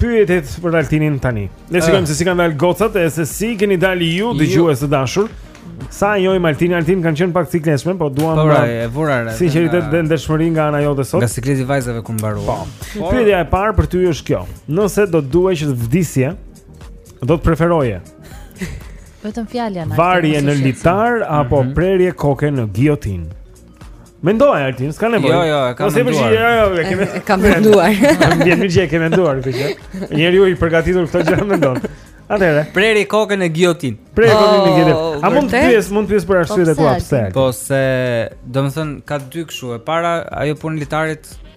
Pyetjet për Altinin tani. Le të shikojmë ah. se si kanë dalë gocat e se si keni dalë ju dëgjues të dashur. Sa e njohim Altinin, Altin kanë qenë pak sikletshme, po duam po, e vura re. Sinqeritet dhe ndershmëri nga ana jote sot. Nga sikleti i vajzave që mbaruam. Po. po. Pyetja e parë për ty është kjo. Nëse do të duhej që të vdisje, do të preferoje? Vetëm fjalën. Varje në litar apo mm -hmm. prerje koke në gijotinë? Mendoje Altin, s'ka nevojë. Jo, jo, e kam menduar. Jo, jo, e kam menduar. E kam menduar. Mirë, mirë që e ke menduar këtë gjë. Njeriu i përgatitur këto gjëra mendon. Atëherë. Prerje koke në gijotinë. Prerje koke në oh, gijotinë. A mund të pyes, mund të pyes për arsyet e tua pse? Po se, domethën ka dy kështu. E para, ajo puna e litarit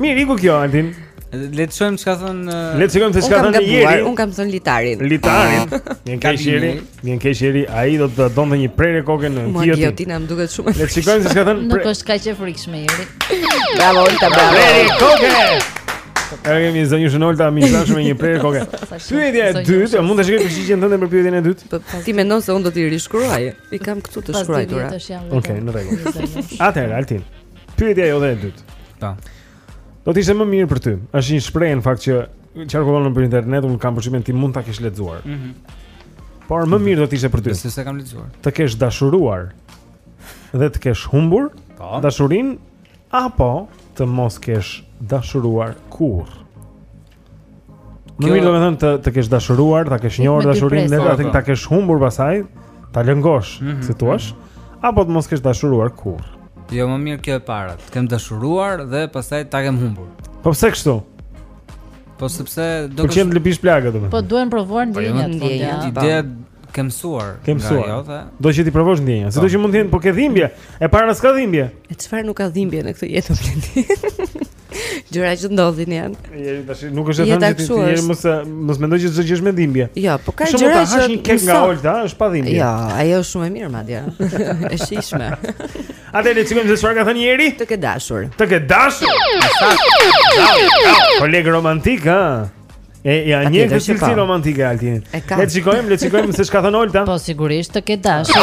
Mirë, iku kjo Altin. Le të shohim ç'ka thënë. Le të shikojmë se ç'ka thënë Jeri. Unë kam thënë litarin. Litarin. Më vjen keq Jeri. Më vjen keq Jeri. Ai do të donte një prerje koke në gijotinë. Mua gijotina më duket shumë. Le të shikojmë se ç'ka thënë. Nuk është kaq e frikshme Jeri. Bravo, Olta bravo. Prerje koke. Edhe kemi zonjushën Olta, më e dashur me një prerje koke. Pyetja e dytë, mund të shkruaj përgjigjen tënde për pyetjen e dytë? Po, po. Ti mendon se unë do t'i rishkruaj? I kam këtu të shkruajtura. Okej, në rregull. Atëherë Altin. Pyetja jote e dytë. Ta. Do të ishte më mirë për ty. Është një shprehje në fakt që qarkullon nëpër internet, unë kam përshtypjen ti mund ta kesh lexuar. Mhm. Mm Por më mirë do të ishte për ty. Besoj s'e kam lexuar. Të kesh dashuruar dhe të kesh humbur po. dashurinë apo të mos kesh dashuruar kurrë. Më mirë domethënë të të kesh dashuruar, ta kesh njohur dashurinë, dhe atë ta kesh humbur pasaj, të lëngosh, mm -hmm. si thua, apo të mos kesh dashuruar kurrë. Jo, më mirë kjo e para, të kem dashuruar dhe pastaj ta kem humbur. Po pse kështu? Po sepse do ti që të lëpish plagë domethënë. Po duhen provuar po, jo, ndjenjat. Po. Ideja ke mësuar. Ke mësuar. Jo, the. Do që t'i provosh ndjenja. Se do po. që mund të jenë, po ke dhimbje. E para s'ka dhimbje. E çfarë nuk ka dhimbje në këtë jetë Blendi? Gjëra që ndodhin janë. Jeri tash nuk është e thënë ti ti Jeri mos mos mendo që çdo gjë është me dhimbje. Jo, po ka gjëra që ha një kek nga Olta, është pa dhimbje. Jo, ajo është shumë e mirë madje. E shijshme. Atëherë le të shikojmë se çfarë ka thënë Jeri. Të ketë dashur. Të ketë dashur. Koleg romantik, ha. E ja një cilësi po. romantike e Altinit. Le të shikojmë, le të shikojmë se ç'ka thënë Olta. Po sigurisht të ketë dashur.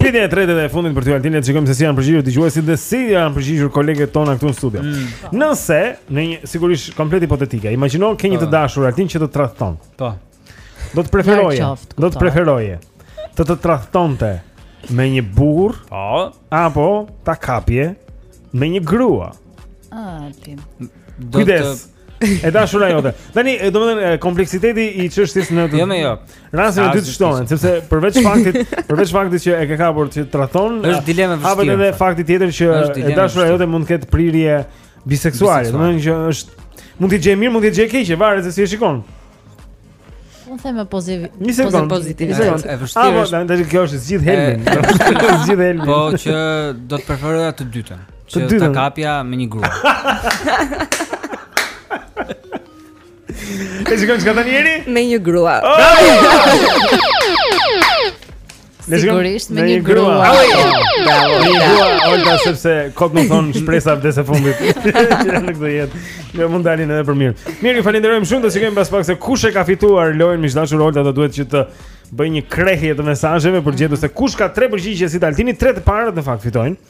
Pyetja e tretë dhe e fundit për ty Altin, le të shikojmë se si janë përgjigjur dëgjuesit dhe si janë përgjigjur kolegët tanë këtu në studio. Mm. Nëse në një sigurisht komplet hipotetike, imagjino ke një të po. dashur Altin që të tradhton. Po. Do të preferoje. Do të preferoje të të tradhtonte me një burrë, po, apo ta kapje me një grua. Altin. Kujdes. E dashura jote. Tani, domethënë kompleksiteti i çështjes në Jo, më jo. Rastin e dytë shtohen, sepse përveç faktit, përveç faktit që e ke kapur që tradhton, është dilemë vështirë. Hapet edhe fakti tjetër që e dashura jote mund të ketë prirje biseksuale, domethënë që është mund të jetë gjë e mirë, mund të jetë gjë e keqe, varet se si e shikon. Unë them pozitiv. Një sekond. Pozitiv. Është e vështirë. Ah, po, ndaj kjo është zgjidh helmin. Zgjidh helmin. Po unë do të preferoja të dytën. Që ta kapja me një grua. E shikon ç'ka te njeriu? Me një grua. Oh! Sigurisht me një grua. Bravo. Një grua, Olta sepse kot nuk thonë shpresa vdes e fundit. Në këtë jetë. Se mund dalin edhe për mirë. Mirë, ju falenderojmë shumë, do të shikojmë pas pak se kush e ka fituar lojën miq dashur. Olta do duhet që të bëjë një krehje të mesazheve për gjetur se kush ka tre përgjigje si Altini, tre të parët në fakt fitojnë.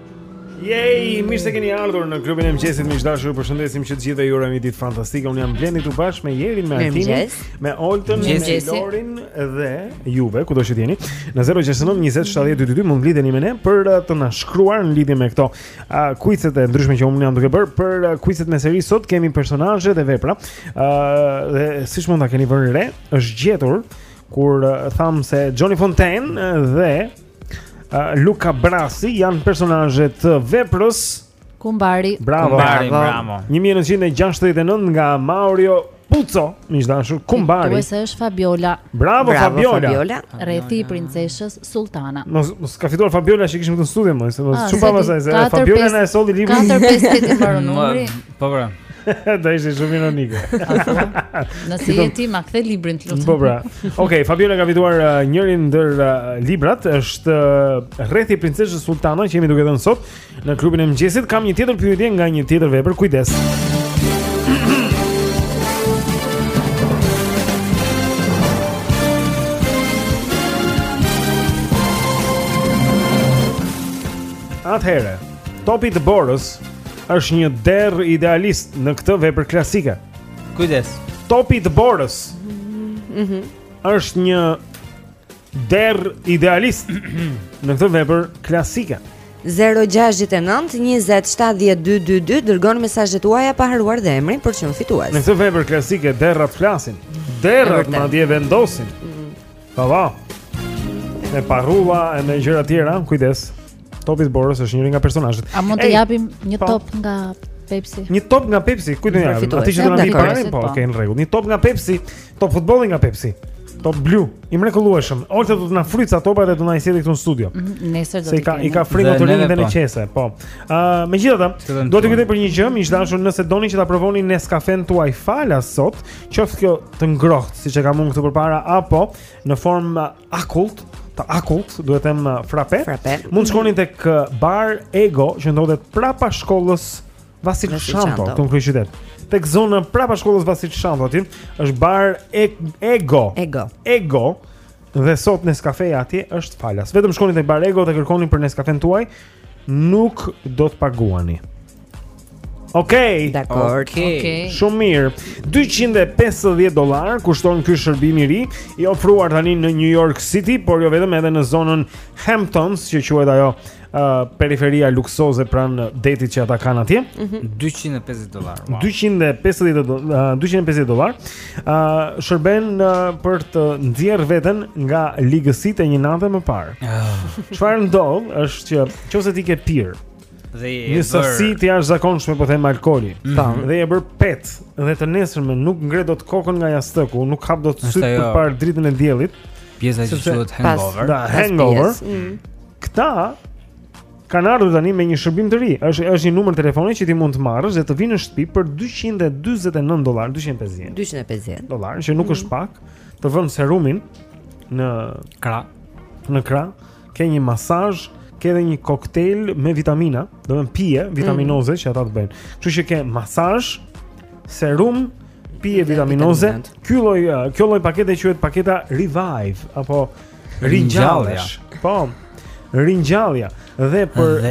Yay, mirë se keni ardhur në klubin e mëngjesit. Miq dashur, ju përshëndesim që të gjithëve ju urojmë ditë fantastike. Unë jam Blendi këtu bashkë me Jerin, me Altinin, me Oltën, me Lorin dhe juve, kudo që jeni. Në 069 20 70 222 mund të lidheni me ne për uh, të na shkruar në lidhje me këto uh, kuicet e ndryshme që unë jam duke bërë për uh, kuicet me seri sot kemi personazhe dhe vepra. Ëh, uh, dhe siç mund ta keni vënë re, është gjetur kur uh, tham se Johnny Fontaine dhe Luka Brasi janë personazhe të veprës Kumbari. Bravo, Kumbari, bravo. 1969 nga Mario Puzo, miq dashur, Kumbari. Kjo që është Fabiola. Bravo, bravo Fabiola. Fabiola. Rrethi i princeshës Sultana. Mos mos ka fituar Fabiola që kishim këtu në studio më, se mos ah, pa pasaj, se Fabiola na e solli librin. 4-5 ditë më vonë. Po bra. Do ishte shumë ironike. Nëse je ti, ma kthe librin të lutem. Po bra. Okej, okay, Fabiola ka fituar uh, njërin ndër uh, librat, është uh, Rrethi i princeshës Sultana që jemi duke dhënë sot në klubin e mëngjesit. Kam një tjetër pyetje nga një tjetër vepër. Kujdes. Atëherë, topi i borës është një derr idealist në këtë vepër klasike. Kujdes. Topi i borës. Mhm. Mm është një derr idealist në këtë vepër klasike. 069 20 70 222 Dërgoni mesazhet tuaja pa harruar dhe emrin për të qenë fitues Në këtë vepër klasike, derrat flasin Derrat madje vendosin mm. Pa va. Me parrulla e me gjëra tjera, kujdes. topi i borës është njëri nga personazhet. A mund të japim një po. top nga Pepsi? Një top nga Pepsi, kujt do t'ia japim? Atë që do na vijë po, okay, në rregull. Një top nga Pepsi, top futbolli nga Pepsi. Top blu, i mrekullueshëm. Olta do të na fryjë topat dhe do na i sjellë këtu në studio. Mhm, nesër do të. Se i ka i ka frikë të rinë dhe në po. qese, po. Ë, uh, megjithatë, do të kujtoj për një gjë, miq të dashur, nëse doni që ta provoni Nescafe-n tuaj falas sot, qoftë kjo të ngrohtë siç e kam unë këtu përpara apo në formë akullt, të akullt, domethënë uh, frape. Frape. Mund të shkoni tek uh, Bar Ego që ndodhet prapa shkollës Vasil Shanto, këtu në kryeqytet. Tek zona prapa shkollës Vasil Shanto aty është Bar Ego. Ego. Ego. Dhe sot Nescafe atje është falas. Vetëm shkoni tek Bar Ego dhe kërkoni për Nescafe-n tuaj, nuk do të paguani. Okej. Okay. Dakor. Okej. Okay. Okay. Shumë mirë. 250 dollar kushton ky shërbim i ri, i ofruar tani në New York City, por jo vetëm edhe në zonën Hamptons, që quhet ajo uh, periferia luksoze pranë detit që ata kanë atje. Mm -hmm. 250 dollar. Wow. 250 dollar, uh, 250 dollar. Ë uh, shërben uh, për të nxjerrë veten nga ligësitë e një nate më parë. Ah. Çfarë ndodh është që nëse ti ke pirë një sasi të jashtëzakonshme po them alkooli. Mm -hmm. dhe je bërë petë dhe të nesërmen nuk ngre dot kokën nga jastëku, nuk hap dot sytë për të parë dritën e diellit. Pjesa që quhet hangover. Da, hangover. Mm. Këta Kanë ardhur tani me një shërbim të ri. Është është një numër telefoni që ti mund të marrësh dhe të vijnë në shtëpi për 249 dollarë, 250. 250 dollarë, që nuk mm. është pak, të vënë serumin në krah, në krah, ke një masazh, ke edhe një koktejl me vitamina, domethënë pije vitaminoze mm. që ata të bëjnë. Kështu që ke masazh, serum, pije vitaminoze. Ky lloj kjo lloj pakete quhet paketa Revive apo Ringjallja. Po. Ringjallja dhe për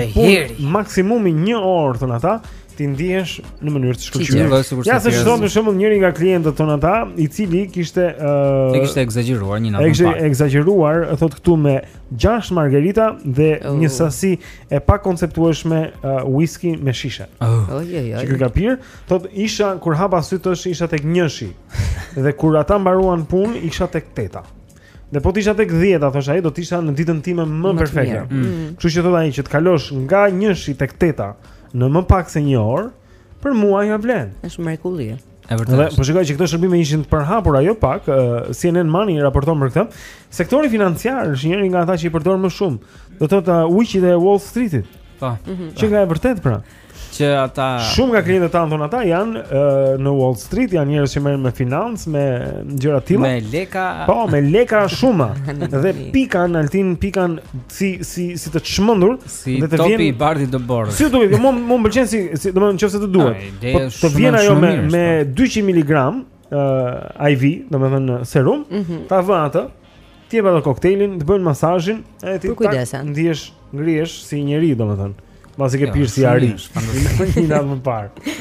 maksimumi 1 orë thonë ata, ti ndihesh në mënyrë të shkëlqyer. Ja se ç'thotë për shembull njëri nga klientët, thonë ata, i cili kishte ë uh, kishte ekzagjeruar një natë. Kishte ekzagjeruar, thotë këtu me 6 margarita dhe oh. një sasi të pakonceptueshme uh, whisky me shishe. Oh. Oh, yeah, yeah. Që ka pirë, thotë isha kur hapa sytë isha tek njëshi. dhe kur ata mbaruan punë, isha tek teta. Dhe po të isha tek 10-ta, thosh ai, do të isha në ditën time më perfekte. Mm. Mm. Kështu që thotë ai që të kalosh nga 1-shi tek 8-ta në më pak se 1 orë, për mua ia vlen. Është mrekulli. Është vërtet. Po shikoj që këto shërbime ishin të përhapura jo pak, uh, CNN Money raporton për këtë. Sektori financiar është njëri nga ata që i përdor më shumë. Do thotë uh, ujqit e Wall Street-it. Po. Qenka e vërtetë pra. që ata shumë nga klientët tanë thonë ata janë në Wall Street, janë njerëz që merren me financë, me gjëra të tilla. Me leka. Po, me leka shumë. dhe pikan Altin, pikan si si si të çmendur si dhe të vjen topi i bardhë i borës. Si duhet, më më pëlqen si, si domethënë nëse të duhet. Po të vjen ajo me me 200 mg uh, IV, domethënë serum, mm -hmm. ta vën atë. Ti e bën koktejlin, të bëjnë masazhin, e ti tak ndihesh, ngrihesh si njeri, domethënë. Mbasi ke jo, pirë si ari. Një natë më parë.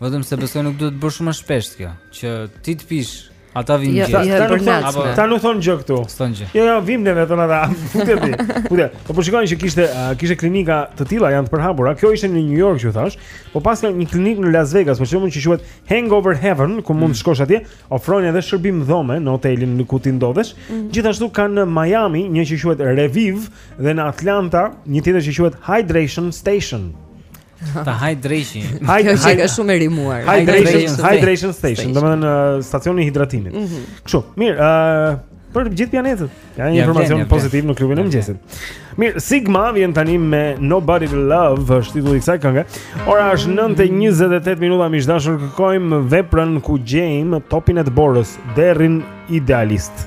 Vetëm se besoj nuk duhet të bëhet shpesh kjo, që ti të pish Ata vim jo, gjithë. Jo, jo, po ata nuk thon gjë këtu. S'thon gjë. Jo, jo, vim ne vetëm ata. Futë ti. Futë. Po po shikojnë që kishte kishte klinika të tilla janë të përhapura. Kjo ishte në New York, ju thash. Po pastaj ka një klinikë në Las Vegas, për shembull që quhet Hangover Heaven, ku mund të mm. shkosh atje. Ofrojnë edhe shërbim dhome në hotelin në ku ti ndodhesh. Mm -hmm. Gjithashtu ka në Miami një që quhet Reviv dhe në Atlanta një tjetër që quhet Hydration Station. Ta hydration. Hydration që ka shumë e rimuar. Hydration, hydration station, domethënë uh, stacioni i hidratimit. Mhm. Kështu, mirë, ë uh, për gjithë pijanecët. Ja një informacion pozitiv në klubin e mëngjesit. Mirë, Sigma vjen tani me Nobody to Love, është titulli i kësaj kënge. Ora është 9:28 minuta, miq të dashur, kërkojmë veprën ku gjejmë topin e borës, derrin idealist.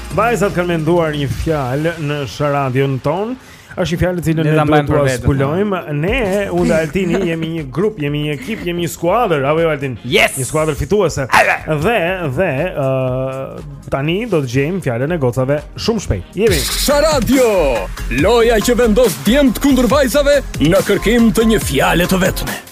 Vajzat kanë menduar një fjalë në Sharadion tonë. Është një fjalë të cilën ne do ta po. zbulojmë. Ne, unë dhe Altini jemi një grup, jemi një ekip, jemi një skuadër, apo jo Altin? Yes! Një skuadër fituese. Dhe, dhe, ë uh, tani do të gjejmë fjalën e gocave shumë shpejt. Jemi Sharadio! Loja që vendos djemtë kundër vajzave në kërkim të një fjale të vetme.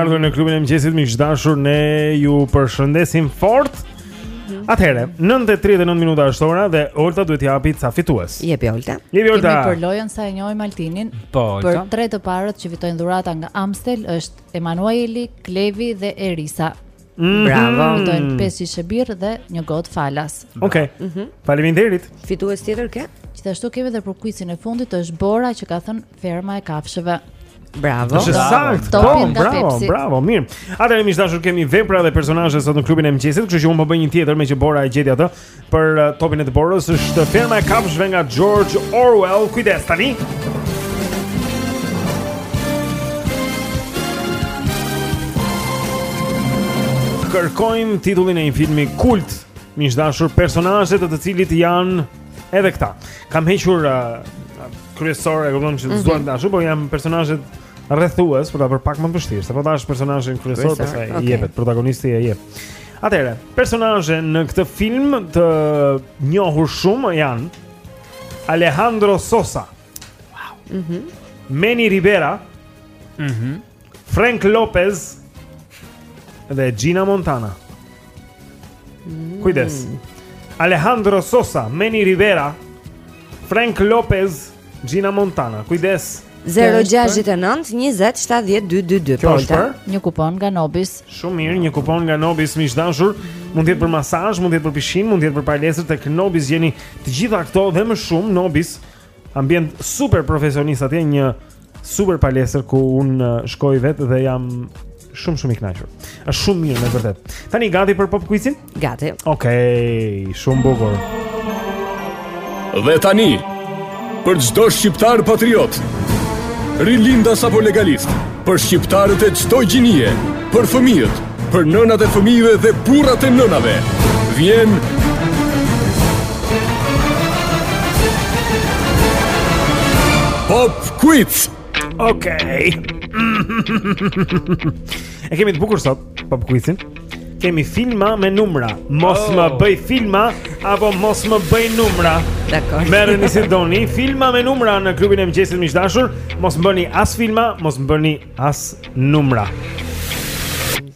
ardhur në klubin e mëngjesit miq të dashur ne ju përshëndesim fort. Atëherë, 9:39 minuta është ora dhe Olta duhet të japi ca fitues. Jepi Olta. Jepi Olta. Kemi për lojën sa e njohim Altinin. Po, Olta. Për tre të parët që fitojnë dhurata nga Amstel është Emanueli, Klevi dhe Erisa. Mhm. Bravo. Fitojnë 5 shishe birrë dhe një gotë falas. Okej. Okay. Mm -hmm. Faleminderit. Fitues tjetër ke? Gjithashtu kemi edhe për kuicin e fundit, është Bora që ka thënë ferma e kafshëve. Bravo. Është e saktë. Po, bravo, bravo, bravo, mirë. Atëherë miq të dashur kemi vepra dhe personazhe sot në klubin e mëngjesit, kështu që unë po bëj një tjetër meqë Bora e gjeti atë. Për uh, topin e të borës është Ferma e kafshëve nga George Orwell. Kujdes tani. Kërkojmë titullin e një filmi kult, miq të dashur personazhe të të cilit janë edhe këta. Kam hequr uh, kryesorët, e kupton që mm -hmm. s'duan dashur, por janë personazhet rrethues, por ta bëj pak më të vështirë, sepse ata është personazhi kryesor, pastaj okay. i jepet protagonisti e jep. Atëherë, personazhe në këtë film të njohur shumë janë Alejandro Sosa. Wow. Mhm. Mm Manny Ribera. Mhm. Mm Frank Lopez dhe Gina Montana. Mm. Kujdes. Alejandro Sosa, Manny Ribera, Frank Lopez Gina Montana, kujdes. 0692070222 Kjo është për një kupon nga Nobis. Shumë mirë, një kupon nga Nobis miq të dashur, mund të jetë për masazh, mund të jetë për pishinë, mund të jetë për palestër tek Nobis i gjeni të gjitha këto dhe më shumë Nobis. Ambient super profesionist atje një super palestër ku unë shkoj vetë dhe jam Shumë shumë i kënaqur. Është shumë mirë me të vërtetë. Tani gati për pop quizin? Gati. Okej, shumë bukur. Dhe tani për çdo shqiptar patriot, rilindas apo legalist, për shqiptarët e çdo gjinie, për fëmijët, për nënat e fëmijëve dhe burrat e nënave, vjen Pop Quiz. Pop Quiz. Okej. e kemi të bukur sot pop quizin. Kemi filma me numra. Mos oh. më bëj filma apo mos më bëj numra. Dakord. Merreni si doni filma me numra në klubin e mëngjesit miq të dashur. Mos më bëni as filma, mos më bëni as numra.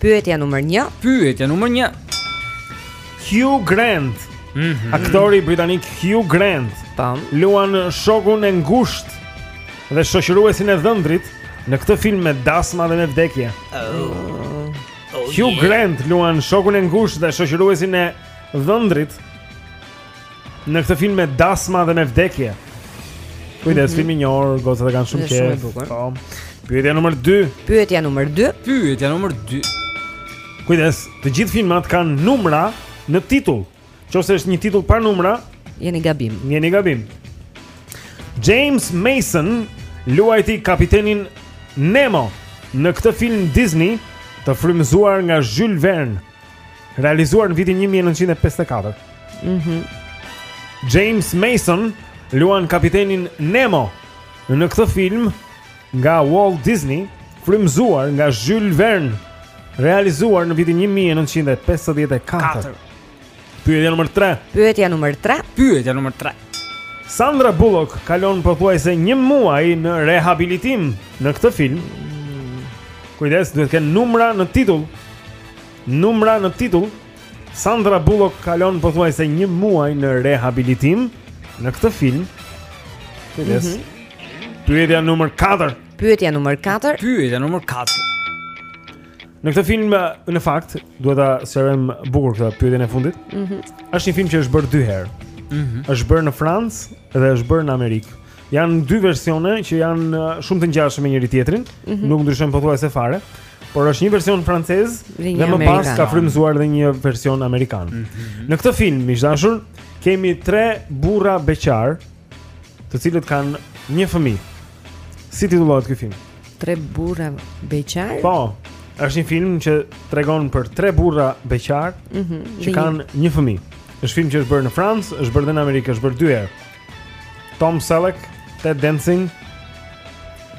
Pyetja numër 1. Pyetja numër 1. Hugh Grant. Mm -hmm. Aktori britanik Hugh Grant. Tam. Po. Luan shokun e ngushtë dhe shoqëruesin e dhëndrit në këtë film me dasma dhe me vdekje. Oh. Oh, Hugh yeah. Grant luan shokun e ngushtë dhe shoqëruesin e dhëndrit Në këtë film me dasma dhe me vdekje. Kujdes, mm -hmm. film i njohur, gocat e kanë shumë qejf po. Pyetja numër 2 Pyetja numër 2 Pyetja numër 2 Kujdes, të gjithë filmat kanë numra në titull Qoftë se është një titull pa numra Jeni gabim Jeni gabim James Mason luajti kapitenin Nemo Në këtë film Disney të frymëzuar nga Jules Verne Realizuar në vitin 1954. Mhm. Mm James Mason luan kapitenin Nemo në këtë film nga Walt Disney, frymëzuar nga Jules Verne, realizuar në vitin 1954. Pyetja numër 3 Pyetja numër 3 Pyetja numër 3 Sandra Bullock kalon pothuajse një muaj në rehabilitim në këtë film Kujdes, duhet të kenë numra në titull Numra në titull Sandra Bullock kalon pothuajse një muaj në rehabilitim në këtë film Kujdes mm -hmm. Pyetja numër 4 Pyetja numër 4 Pyetja numër 4 Në këtë film në fakt duhet ta sqarojmë bukur këtë pyetjen e fundit. Ëh. Mm është një film që është bërë dy herë. Ëh. Mm është bërë në Francë dhe është bërë në Amerikë. Janë dy versione që janë shumë të ngjashëm me njëri tjetrin, mm -hmm. nuk ndryshojnë pothuajse fare, por është një version francez dhe, dhe më pas ka frymëzuar edhe një version amerikan. Mm -hmm. Në këtë film, miq të dashur, kemi tre burra beqarë. të cilët kanë një fëmijë. Si titullohet ky film? Tre burra beqarë? Po. Është një film që tregon për tre burra beqarë mm -hmm, që kanë një fëmijë. Është film që është bërë në Francë, është bërë dhe në Amerikë, është bërë dy herë. Tom Selleck, Ted Danson,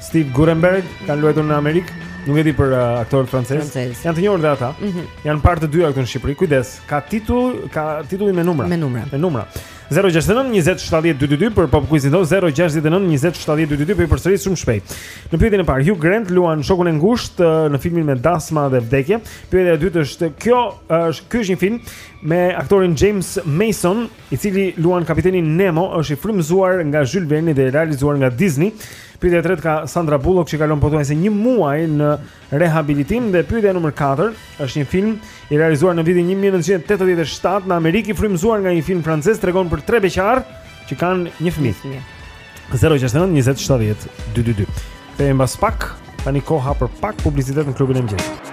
Steve Guttenberg kanë luajtur në Amerikë. Nuk e di për uh, aktorët francezë. Francez. Janë të njohur dhe ata. Mm -hmm. Janë parë të dyja këtu në Shqipëri. Kujdes, ka titull, ka titullin me numra. Me numra. Me numra. 069 20 70 222 për pop quizin tonë 069 20 70 222 po i përsëris shumë shpejt. Në pyetjen e parë Hugh Grant luan shokun e ngushtë uh, në filmin me dasma dhe vdekje. Pyetja e dytë është kjo uh, është ky është një film me aktorin James Mason, i cili luan kapitenin Nemo, është i frymëzuar nga Jules Verne dhe i realizuar nga Disney. Pyetja e tretë ka Sandra Bullock që kalon pothuajse një muaj në Rehabilitim dhe pyetja numër 4 është një film i realizuar në vitin 1987 në Amerikë i frymëzuar nga një film francez tregon për tre beqarë që kanë një fëmijë. 069 20 70 222. Kthehemi pas pak, tani koha për pak publicitet në klubin e mëngjesit.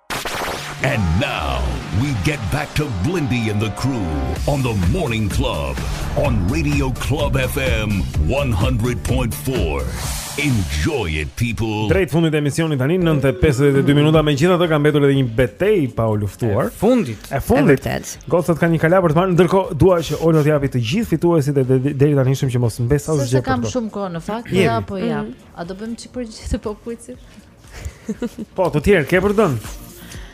And now we get back to Blindy and the crew on the Morning Club on Radio Club FM 100.4. Enjoy it people. Drejt fundit të emisionit tani 9:52 minuta megjithatë ka mbetur edhe një betejë pa u luftuar. E fundit. E fundit. Gocat kanë një kala për të marrë, ndërkohë dua që Olga të japi të gjithë fituesit e deritanishëm që mos mbesë asgjë. S'kam shumë kohë në fakt, ja po jap. Mm. A do bëjmë një çik për gjithë popullin? Po, të tjerë ke për të dhënë?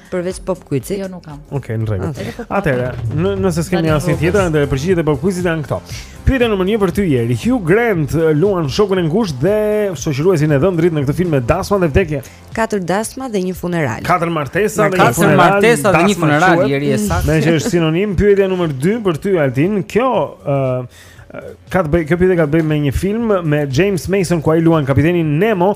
Përveç pop quizit? Jo, nuk kam. Okej, okay, në rregull. Ah. Atëherë, nëse s'kemi asnjë tjetër, atëherë përgjigjet e pop quizit janë këto. Pyetja numër 1 për ty Jeri. Hugh Grant eh, luan shokun e ngushtë dhe shoqëruesin e dhëndrit në këtë film me dasma dhe vdekje. Katër dasma dhe një funeral. Katër martesa dhe një funeral. Katër martesa dhe një funeral Jeri e saktë. Meqë është sinonim pyetja numër 2 për ty Altin. Kjo ë uh, ka të bëjë kjo pyetje ka të bëjë me një film me James Mason ku ai luan kapitenin Nemo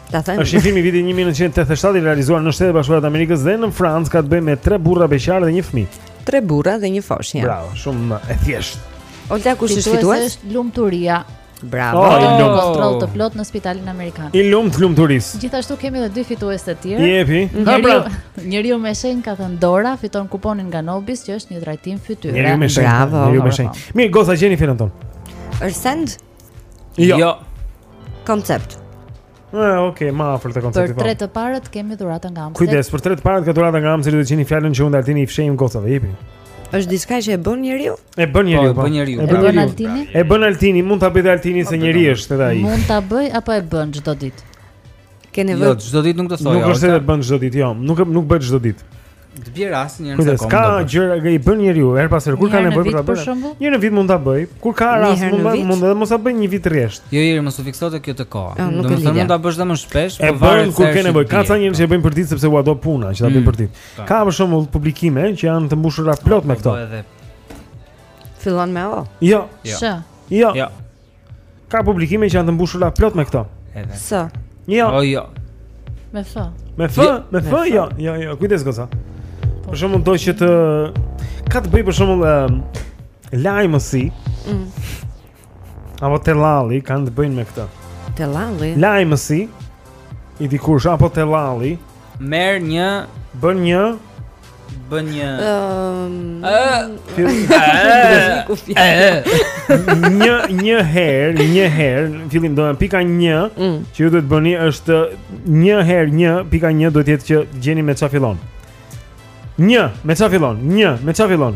Ta them. Është një film i vitit 1987 i realizuar në Shtetet e Bashkuara të Amerikës dhe në Francë, ka të bëjë me tre burra beqarë dhe një fëmijë. Tre burra dhe një foshnje. Bravo, shumë e thjeshtë. Olta kush është fitues? Është Lumturia. Bravo. Oh, oh. Kontroll të plot në Spitalin Amerikan. I lumtë Lumturisë. Gjithashtu kemi edhe dy fitues të tjerë. Jepi. Ha pra. Njeriu me shenjë ka thënë Dora fiton kuponin nga Nobis që është një trajtim fytyre. Bravo. Njeriu me shenjë. Mirë, goca gjeni fjalën tonë. Është send? Jo. jo. Koncept. Ah, ok, më afër te koncepti. Për po. tre të parët kemi dhurata nga Amsterdam. Kujdes, për tre të parët ka dhurata nga Amsterdam, do të gjeni fjalën që unë e Altini i fshehim gocave, jepi. Është diçka që e bën njeriu? E bën njeriu, po, e po. bën njeriu. E bën Altini? E bën Altini, mund ta bëjë Altini se njeri është edhe ai. Mund ta bëjë apo e bën çdo ditë? Ke nevojë. Jo, çdo ditë nuk do të thoja. Nuk është se e bën çdo ditë, jo. Nuk nuk bëhet çdo ditë. Të bjerë rasti një herë sa ka. Ka gjëra që i bën njeriu herë pas herë kur ka nevojë për ta bërë. Një në vit mund ta bëjë. Kur ka rast mund të mund edhe mos ta bëjë një vit rresht. Jo, jo, mos u fikso te kjo te koha. Ah, domethënë mund ta bësh edhe më shpesh, por varet kur ke nevojë. Ka ca njerëz që e bëjnë për ditë sepse ua do puna, që ta bëjnë mm, për ditë. Po. Ka për shembull publikime që janë të mbushura plot me këto. Fillon me o. Jo. Jo. Jo. Ka publikime që janë të mbushura plot me këto. Edhe. S. Jo. O jo. Me F. Me F, me F, jo, jo, jo, kujdes goca. Po. Për shembull do që të ka të bëjë për shembull ehm, lajmësi. Mm. Apo tellalli kanë të bëjnë me këtë. Tellalli. Lajmësi i dikurshëm apo tellalli merr një bën një bën një një një herë, një herë, në fillim domethënë pika 1 mm. që ju duhet të bëni është një herë 1 pika 1 duhet të jetë që gjeni me ça fillon. 1 me ça fillon? 1 me ça fillon?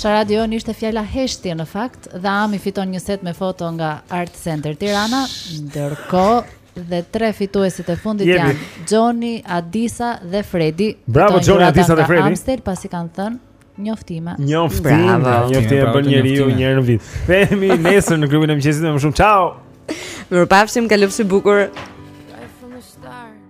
Sharada jonë ishte fjala heshtje në fakt dhe Ami fiton një set me foto nga Art Center Tirana, ndërkohë dhe tre fituesit e fundit Jemi. janë Xhoni, Adisa dhe Fredi. Bravo Xhoni, Adisa dhe Fredi. Amstel pasi kanë thënë Njoftime. Njoftime, njoftime bën njeriu një herë në vit. Shihemi nesër në klubin e mëngjesit me më shumë. Ciao. Mirupafshim, kalofshi bukur.